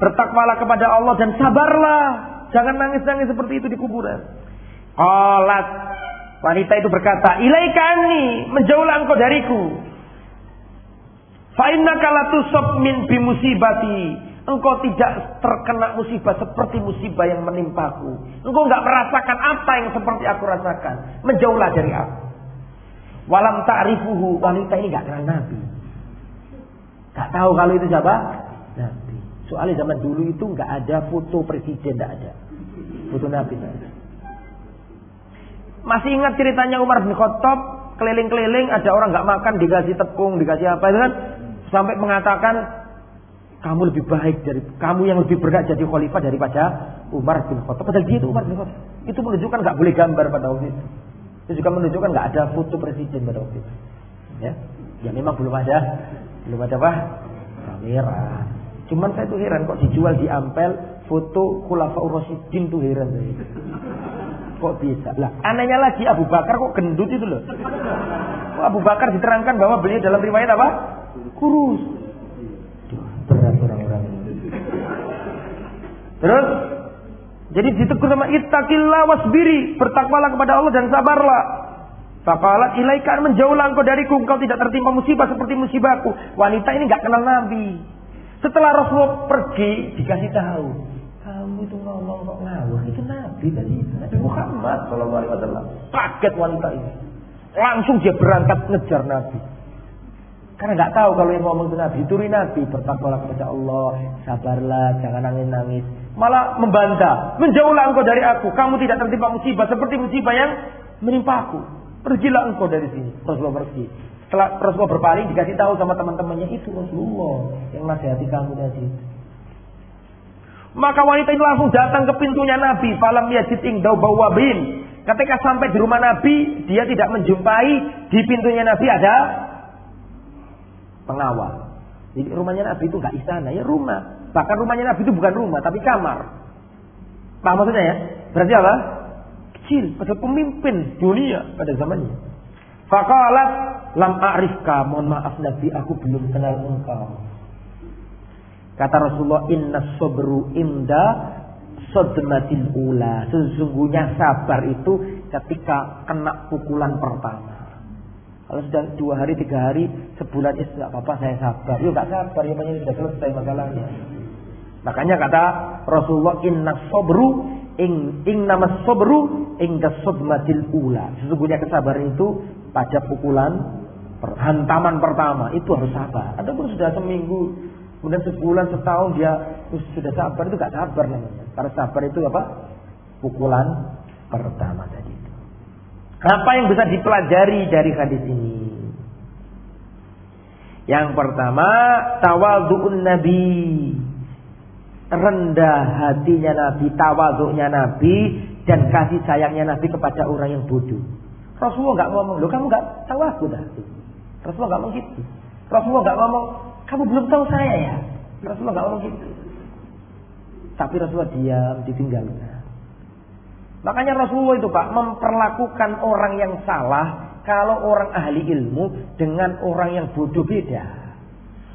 bertakwalah kepada Allah dan sabarlah jangan nangis-nangis seperti itu di kuburan. Qalat Wanita itu berkata, "Ilaikani, menjauhlah engkau dariku." Fa innaka latusab min bimusibati. Engkau tidak terkena musibah seperti musibah yang menimpaku. Engkau enggak merasakan apa yang seperti aku rasakan. Menjauhlah dari aku. Walam ta'rifuhu. Wanita ini enggak kenal Nabi. Enggak tahu kalau itu siapa? Nabi. Soalnya zaman dulu itu enggak ada foto presiden, enggak ada. Foto Nabi ada. Masih ingat ceritanya Umar bin Khattab keliling-keliling ada orang nggak makan dikasih tepung dikasih apa itu kan sampai mengatakan kamu lebih baik dari kamu yang lebih berhak jadi khalifah daripada Umar bin Khattab. Padahal dia itu Umar bin Khattab. Itu menunjukkan nggak boleh gambar pada waktu itu. Itu juga menunjukkan nggak ada foto presiden pada waktu itu. Ya, ya memang belum ada, belum ada apa? Kamera. Cuman saya tuh heran kok dijual di Ampel foto Khulafaur Rasyidin tuh heran saya. Kok bisa? Lah, anehnya lagi Abu Bakar kok gendut itu loh. Kok Abu Bakar diterangkan bahwa beliau dalam riwayat apa? Kurus. Berat orang-orang Terus jadi ditegur sama ittaqillah wasbiri, bertakwalah kepada Allah dan sabarlah. Faqalat ilaika menjauhlah engkau dariku, engkau tidak tertimpa musibah seperti musibahku. Wanita ini nggak kenal Nabi. Setelah Rasulullah pergi, dikasih tahu kamu itu ngomong kok ngawur? Itu Nabi tadi Nabi Muhammad Shallallahu Alaihi Wasallam. Kaget wanita ini. Langsung dia berangkat ngejar Nabi. Karena nggak tahu kalau yang ngomong itu Nabi. Turi Nabi bertakwalah kepada Allah sabarlah jangan nangis nangis malah membantah menjauhlah engkau dari aku. Kamu tidak tertimpa musibah seperti musibah yang menimpa aku. Pergilah engkau dari sini. Rasulullah pergi setelah Rasulullah berpaling dikasih tahu sama teman-temannya itu Rasulullah yang nasihati kamu tadi maka wanita itu langsung datang ke pintunya Nabi. Falam yajid ingdau bawabin. Ketika sampai di rumah Nabi, dia tidak menjumpai di pintunya Nabi ada pengawal. Jadi rumahnya Nabi itu nggak istana, ya rumah. Bahkan rumahnya Nabi itu bukan rumah, tapi kamar. Paham maksudnya ya? Berarti apa? Kecil, pada pemimpin dunia pada zamannya. Fakalat lam a'rifka, mohon maaf Nabi, aku belum kenal engkau. Kata Rasulullah, inna sobru inda sodmatil ula. Sesungguhnya sabar itu ketika kena pukulan pertama. Kalau sudah dua hari, tiga hari, sebulan itu nggak apa-apa saya sabar. Yuk nggak sabar, ya banyak sudah selesai masalahnya. Makanya kata Rasulullah, inna sobru ing ing nama sobru sodmatil ula. Sesungguhnya kesabaran itu pada pukulan hantaman pertama itu harus sabar. Ataupun sudah seminggu, Kemudian sebulan, setahun dia sudah sabar itu gak sabar namanya. Karena sabar itu apa? Pukulan pertama tadi. Apa yang bisa dipelajari dari hadis ini? Yang pertama, tawadhu'un Nabi. Rendah hatinya Nabi, tawadhu'nya Nabi dan kasih sayangnya Nabi kepada orang yang bodoh. Rasulullah nggak ngomong, lo kamu nggak tahu aku dah. Rasulullah nggak ngomong gitu. Rasulullah nggak ngomong, kamu belum tahu saya ya. Rasulullah nggak ngomong gitu. Tapi Rasulullah diam, ditinggal. Makanya Rasulullah itu Pak memperlakukan orang yang salah kalau orang ahli ilmu dengan orang yang bodoh beda.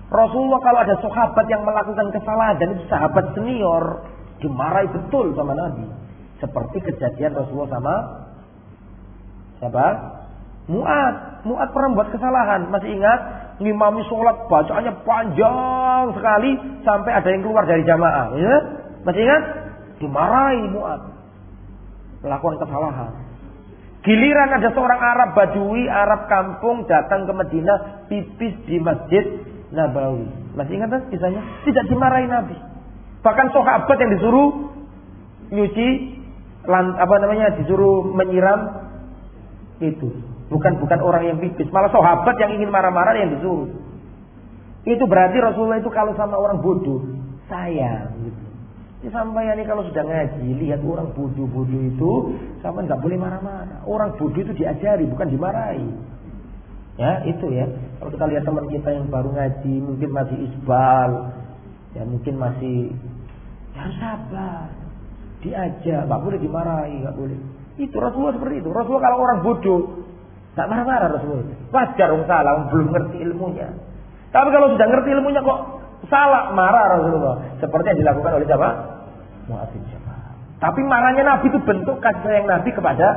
Rasulullah kalau ada sahabat yang melakukan kesalahan dan itu sahabat senior dimarahi betul sama Nabi. Seperti kejadian Rasulullah sama siapa? Muat. Muat pernah buat kesalahan. Masih ingat? Ngimami sholat bacaannya panjang sekali sampai ada yang keluar dari jamaah. Ya? Masih ingat? Dimarahi Muat. Melakukan kesalahan. Giliran ada seorang Arab Badui, Arab kampung datang ke Madinah, pipis di Masjid Nabawi. Masih ingat kan kisahnya? Tidak dimarahi Nabi. Bahkan sahabat yang disuruh nyuci apa namanya disuruh menyiram itu. Bukan bukan orang yang pipis, malah sahabat yang ingin marah-marah yang disuruh. Itu berarti Rasulullah itu kalau sama orang bodoh, sayang gitu. Ya, sampai ini kalau sudah ngaji, lihat orang bodoh-bodoh itu, sampai nggak boleh marah-marah. Orang bodoh itu diajari, bukan dimarahi. Ya, itu ya. Kalau kita lihat teman kita yang baru ngaji, mungkin masih isbal, ya mungkin masih ya sabar. Diajak, nggak boleh dimarahi, nggak boleh. Itu Rasulullah seperti itu. Rasulullah kalau orang bodoh, nggak marah-marah Rasulullah. Wajar orang salah, belum ngerti ilmunya. Tapi kalau sudah ngerti ilmunya kok salah, marah Rasulullah. Seperti yang dilakukan oleh siapa? Mu'adzin Jabal. Tapi marahnya Nabi itu bentuk kasih sayang Nabi kepada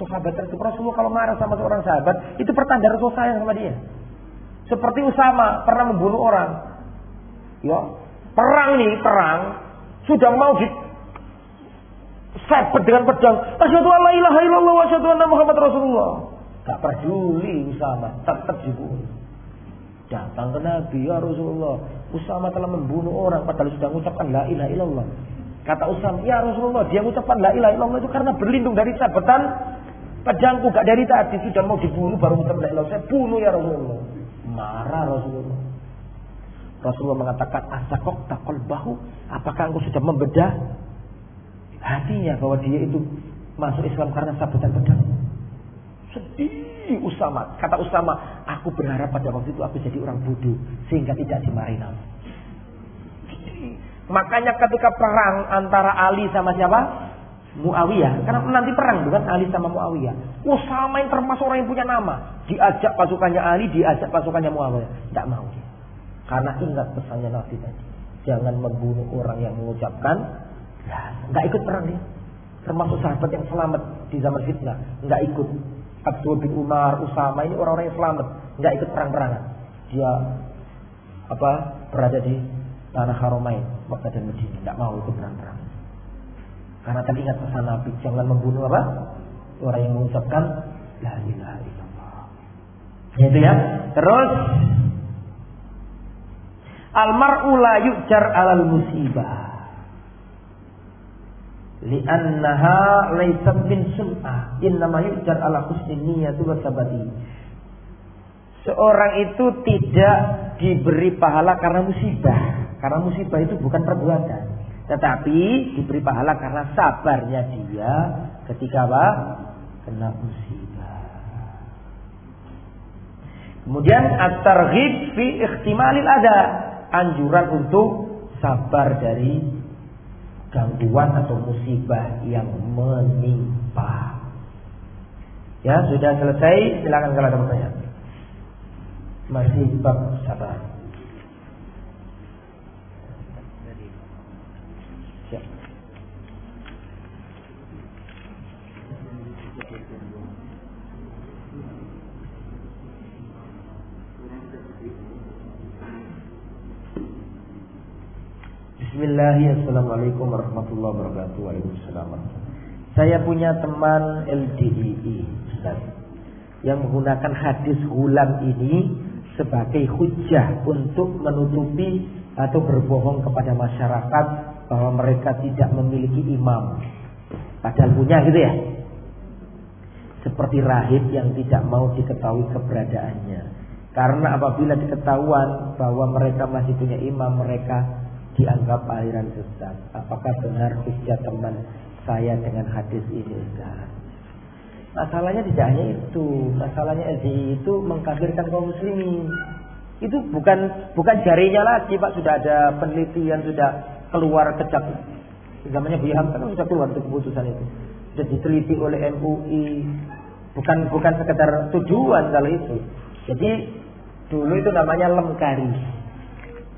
sahabat tersebut. Rasulullah kalau marah sama seorang sahabat, itu pertanda Rasul sayang sama dia. Seperti Usama pernah membunuh orang. Ya, perang nih, perang sudah mau di sabet dengan pedang. Asyhadu alla ilaha illallah wa asyhadu anna Muhammad Rasulullah. Gak peduli Usama, tetap dibunuh. Datang ke Nabi, ya Rasulullah, Usama telah membunuh orang padahal sudah mengucapkan la ilaha illallah. Kata Usam, ya Rasulullah, dia mengucapkan la ilaha illallah itu karena berlindung dari sabetan pedangku gak dari tadi sudah mau dibunuh baru mengucapkan la ilaha Saya bunuh ya Rasulullah. Marah Rasulullah. Rasulullah mengatakan, asakok takol bahu. Apakah engkau sudah membedah hatinya bahwa dia itu masuk Islam karena sabetan pedang? Sedih Usama. Kata Usama, aku berharap pada waktu itu aku jadi orang bodoh sehingga tidak dimarahi Nabi. Makanya ketika perang antara Ali sama siapa? Muawiyah. Karena nanti perang bukan Ali sama Muawiyah. Usama yang termasuk orang yang punya nama. Diajak pasukannya Ali, diajak pasukannya Muawiyah. Tidak mau. Karena ingat pesannya Nabi tadi. Jangan membunuh orang yang mengucapkan. Ya, nggak ikut perang dia. Termasuk sahabat yang selamat di zaman fitnah. Nggak ikut. Abdul bin Umar, Usama ini orang-orang yang selamat. Nggak ikut perang-perangan. Dia apa berada di tanah Haromain, Mekah dan Medina. Tidak mau itu perang-perang. Karena tadi ingat pesan Nabi, jangan membunuh apa? Orang yang mengucapkan La ilaha illallah. Itu ya. Terus Almar'u la yujar alal musibah. Li'annaha laysat min sum'ah. Innama yujar ala husni wa sabati. Seorang itu tidak diberi pahala karena musibah. Karena musibah itu bukan perbuatan. Tetapi diberi pahala karena sabarnya dia ketika apa? Kena musibah. Kemudian at-targhib fi ikhtimalil ada. Anjuran untuk sabar dari gangguan atau musibah yang menimpa. Ya, sudah selesai. Silakan kalau ada pertanyaan. Masih bab sabar. Bismillahirrahmanirrahim. Warahmatullahi wabarakatuh. Waalaikumsalam. Saya punya teman LDII Ustaz, yang menggunakan hadis hulam ini sebagai hujah untuk menutupi atau berbohong kepada masyarakat bahwa mereka tidak memiliki imam. Padahal punya gitu ya. Seperti rahib yang tidak mau diketahui keberadaannya. Karena apabila diketahuan bahwa mereka masih punya imam, mereka dianggap aliran sesat. Apakah benar hujah teman saya dengan hadis ini Ustaz? Masalahnya tidak hanya itu, masalahnya LDI itu mengkafirkan kaum muslimin. Itu bukan bukan jarinya lagi Pak, sudah ada penelitian sudah keluar kecap. Zamannya Bu Ilham kan sudah keluar itu keputusan itu. Sudah diteliti oleh MUI. Bukan bukan sekedar tujuan kalau itu. Jadi dulu itu namanya lemkari.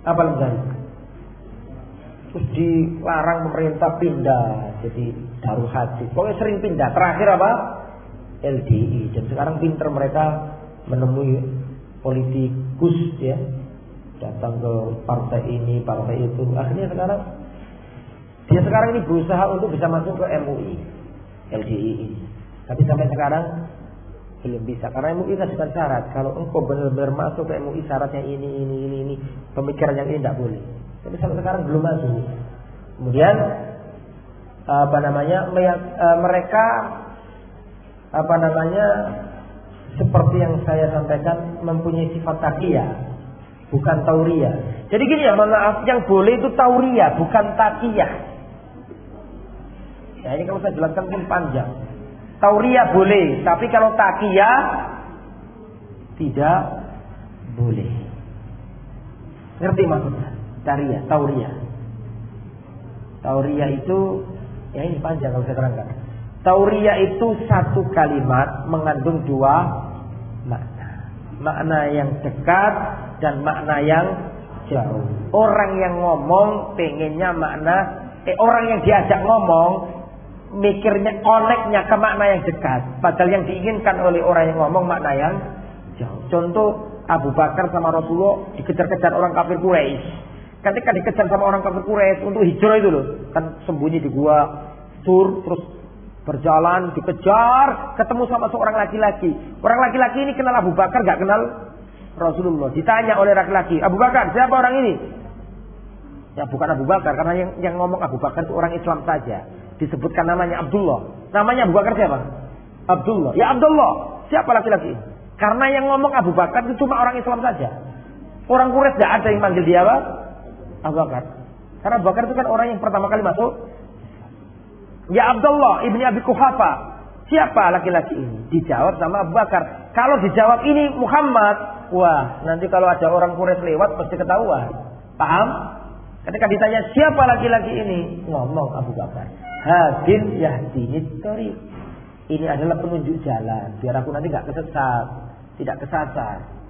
Apa lemkari? Terus dilarang pemerintah pindah jadi daruh hati. Pokoknya sering pindah. Terakhir apa? LDI dan sekarang pinter mereka menemui politikus ya. Datang ke partai ini partai itu. Akhirnya sekarang dia sekarang ini berusaha untuk bisa masuk ke MUI LDI ini. Tapi sampai sekarang belum bisa. Karena MUI kasihkan syarat. Kalau engkau benar-benar masuk ke MUI syaratnya ini ini ini ini pemikiran yang ini tidak boleh tapi sampai sekarang belum masuk kemudian apa namanya eh, mereka apa namanya seperti yang saya sampaikan mempunyai sifat takia bukan tauria. Jadi gini ya, maaf, yang boleh itu tauria, bukan takia. Ya ini kalau saya jelaskan pun panjang. Tauria boleh, tapi kalau takia tidak boleh. Ngerti maksudnya? Taria, tauria. Tauria itu ya ini panjang kalau saya terangkan. Tauria itu satu kalimat mengandung dua makna. Makna yang dekat dan makna yang jauh. Orang yang ngomong pengennya makna, eh orang yang diajak ngomong mikirnya koneknya ke makna yang dekat. Padahal yang diinginkan oleh orang yang ngomong makna yang jauh. Contoh Abu Bakar sama Rasulullah dikejar-kejar orang kafir Quraisy. Ketika dikejar sama orang kafir Quraisy untuk hijrah itu loh, kan sembunyi di gua Tur terus Berjalan, dikejar, ketemu sama seorang laki-laki. Orang laki-laki ini kenal Abu Bakar, gak kenal Rasulullah. Ditanya oleh laki-laki, Abu Bakar, siapa orang ini? Ya bukan Abu Bakar, karena yang, yang ngomong Abu Bakar itu orang Islam saja. Disebutkan namanya Abdullah. Namanya Abu Bakar siapa? Abdullah. Ya Abdullah, siapa laki-laki? Karena yang ngomong Abu Bakar itu cuma orang Islam saja. Orang Quraisy tidak ada yang manggil dia apa? Abu Bakar. Karena Abu Bakar itu kan orang yang pertama kali masuk Ya Abdullah ibni Abi Kuhafa. Siapa laki-laki ini? Dijawab sama Abu Bakar. Kalau dijawab ini Muhammad, wah nanti kalau ada orang Quraisy lewat pasti ketahuan. Paham? Ketika ditanya siapa laki-laki ini, ngomong Abu Bakar. Hadin yahdini. Ini adalah penunjuk jalan. Biar aku nanti nggak kesesat, tidak kesasar.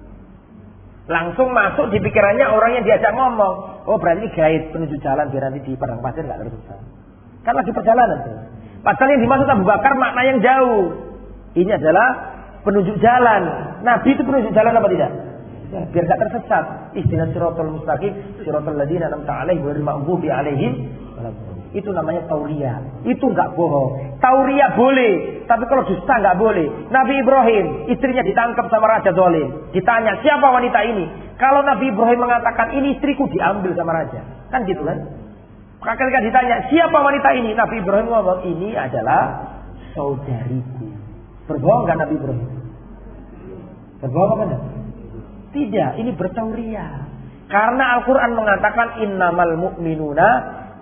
Langsung masuk di pikirannya orang yang diajak ngomong. Oh berarti guide penunjuk jalan biar nanti di padang pasir nggak tersesat. Kan lagi perjalanan tuh. Padahal yang dimaksud Abu Bakar makna yang jauh. Ini adalah penunjuk jalan. Nabi itu penunjuk jalan apa tidak? Ya, biar gak tersesat. Istilah siratul mustaqim, siratul ladina an'amta alaihim maghdubi alaihim itu namanya tauria. Itu nggak bohong. Tauria boleh, tapi kalau dusta nggak boleh. Nabi Ibrahim, istrinya ditangkap sama Raja Zolim. Ditanya, siapa wanita ini? Kalau Nabi Ibrahim mengatakan, ini istriku diambil sama Raja. Kan gitu kan? Maka ketika ditanya, siapa wanita ini? Nabi Ibrahim ngomong, ini adalah saudariku. Berbohong kan Nabi Ibrahim? Berbohong kan? Tidak, ini bertauria. Karena Al-Quran mengatakan innamal mu'minuna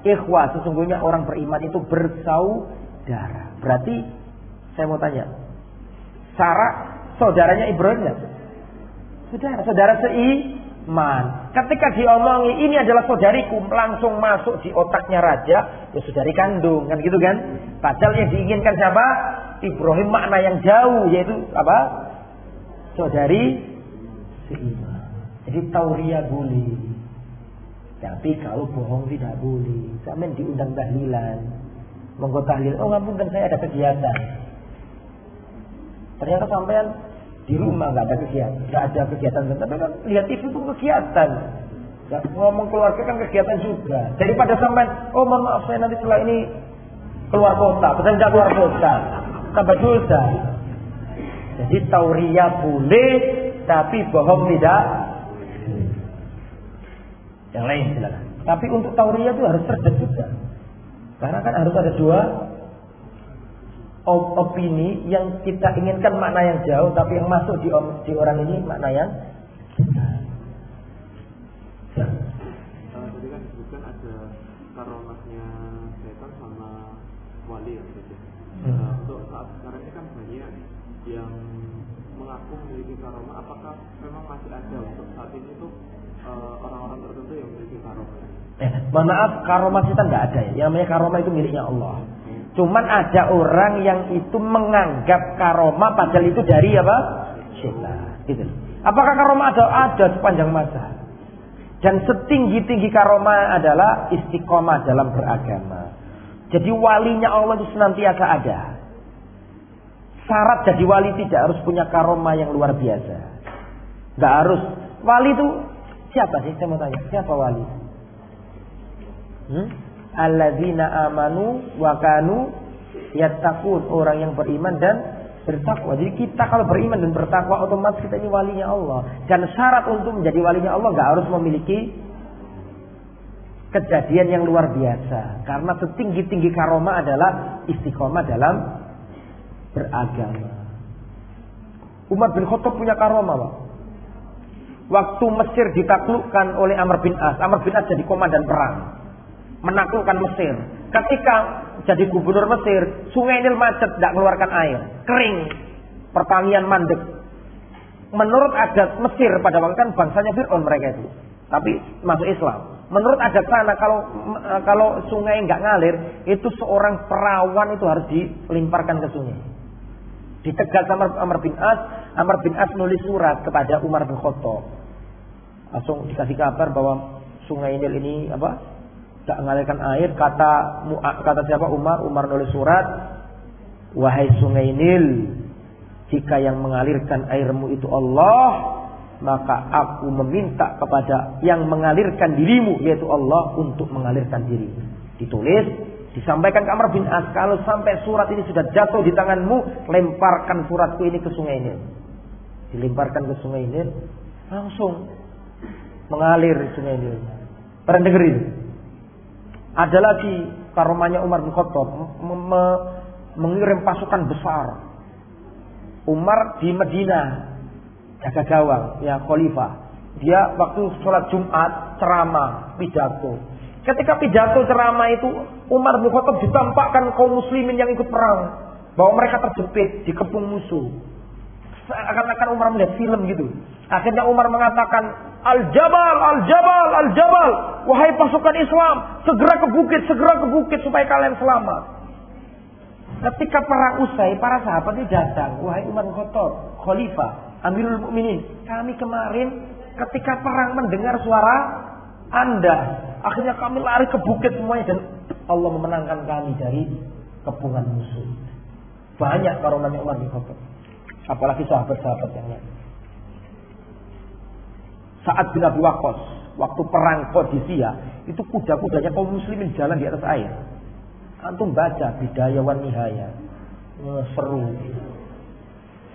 ikhwah. Sesungguhnya orang beriman itu bersaudara. Berarti saya mau tanya. Sarah saudaranya Ibrahim ya? Saudara, saudara sei man. Ketika diomongi ini adalah saudariku, langsung masuk di otaknya raja, ya saudari kandung, kan gitu kan? Padahal yang diinginkan siapa? Ibrahim makna yang jauh, yaitu apa? Saudari seiman. Jadi tauria boleh. Tapi kalau bohong tidak boleh. Sampai diundang tahlilan. Monggo tahlil. Oh ngapunten saya ada kegiatan. Ternyata sampean di rumah nggak ada kegiatan, nggak ada kegiatan, tapi kan lihat TV itu kegiatan. Gak ngomong keluarga kan kegiatan juga. Daripada sampai, oh mohon maaf saya nanti setelah ini keluar kota, tidak keluar kota, tambah dosa. Jadi tauria boleh, tapi bohong tidak. Yang lain silakan. Tapi untuk tauria itu harus cerdas juga. Karena kan harus ada dua opini yang kita inginkan makna yang jauh tapi yang masuk di, di orang ini makna yang tadi kan disebutkan ada karomahnya setan sama wali ya gitu. Hmm. Nah, untuk saat sekarang ini kan banyak yang mengaku memiliki karomah. Apakah memang masih ada untuk saat ini eh, orang-orang uh, tertentu yang memiliki karomah? Eh, mohon maaf, karomah kita tidak ada ya. Yang namanya karomah itu miliknya Allah. Cuman ada orang yang itu menganggap karomah padahal itu dari apa? Syaitan. Gitu. Apakah karomah ada? Ada sepanjang masa. Dan setinggi-tinggi karomah adalah istiqomah dalam beragama. Jadi walinya Allah itu senantiasa ada. Syarat jadi wali tidak harus punya karomah yang luar biasa. Gak harus. Wali itu siapa sih? Saya mau tanya. Siapa wali? Hmm? Alladzina amanu wa kanu yattaqun. Orang yang beriman dan bertakwa. Jadi kita kalau beriman dan bertakwa otomatis kita ini walinya Allah. Dan syarat untuk menjadi walinya Allah nggak harus memiliki kejadian yang luar biasa. Karena setinggi-tinggi karoma adalah istiqomah dalam beragama. Umar bin Khattab punya karoma, Pak. Waktu Mesir ditaklukkan oleh Amr bin As, Amr bin As jadi komandan perang. Menaklukkan Mesir. Ketika jadi gubernur Mesir, sungai Nil macet, tidak keluarkan air, kering, pertanian mandek. Menurut adat Mesir pada waktu kan bangsanya Fir'aun mereka itu, tapi masuk Islam. Menurut adat sana kalau kalau sungai nggak ngalir, itu seorang perawan itu harus dilimparkan ke sungai. Ditegal sama Amr bin As, Amr bin As nulis surat kepada Umar bin Khattab. Langsung dikasih kabar bahwa sungai Nil ini apa tak mengalirkan air. Kata kata siapa? Umar. Umar nulis surat wahai sungai Nil jika yang mengalirkan airmu itu Allah maka aku meminta kepada yang mengalirkan dirimu yaitu Allah untuk mengalirkan diri. Ditulis disampaikan ke Amr bin As kalau sampai surat ini sudah jatuh di tanganmu lemparkan suratku ini ke sungai Nil. Dilemparkan ke sungai Nil langsung mengalir sungai Nil pernah dengerin ada lagi karomanya Umar bin Khattab mengirim pasukan besar. Umar di Medina jaga gawang ya khalifah. Dia waktu sholat Jumat ceramah pidato. Ketika pidato ceramah itu Umar bin Khattab ditampakkan kaum muslimin yang ikut perang bahwa mereka terjepit di kepung musuh. Akan-akan Umar melihat film gitu. Akhirnya Umar mengatakan, Al-Jabal, Al-Jabal, Al-Jabal. Wahai pasukan Islam, segera ke bukit, segera ke bukit supaya kalian selamat. Ketika perang usai, para sahabat ini datang. Wahai Umar Khattab, Khalifah, Amirul Mukminin. Kami kemarin ketika perang mendengar suara Anda. Akhirnya kami lari ke bukit semuanya dan Allah memenangkan kami dari kepungan musuh. Banyak karomanya Umar bin Khattab. Apalagi sahabat-sahabat yang lain. Saat bin Abi Waqqas waktu perang Qadisiyah itu kuda-kudanya kaum muslimin jalan di atas air. Antum baca bidaya wan nihaya. Seru.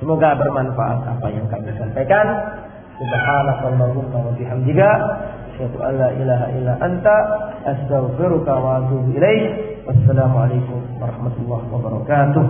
Semoga bermanfaat apa yang kami sampaikan. Subhanakallahumma wa bihamdika asyhadu an la ilaha illa anta astaghfiruka wa atubu ilaik. Wassalamualaikum warahmatullahi wabarakatuh.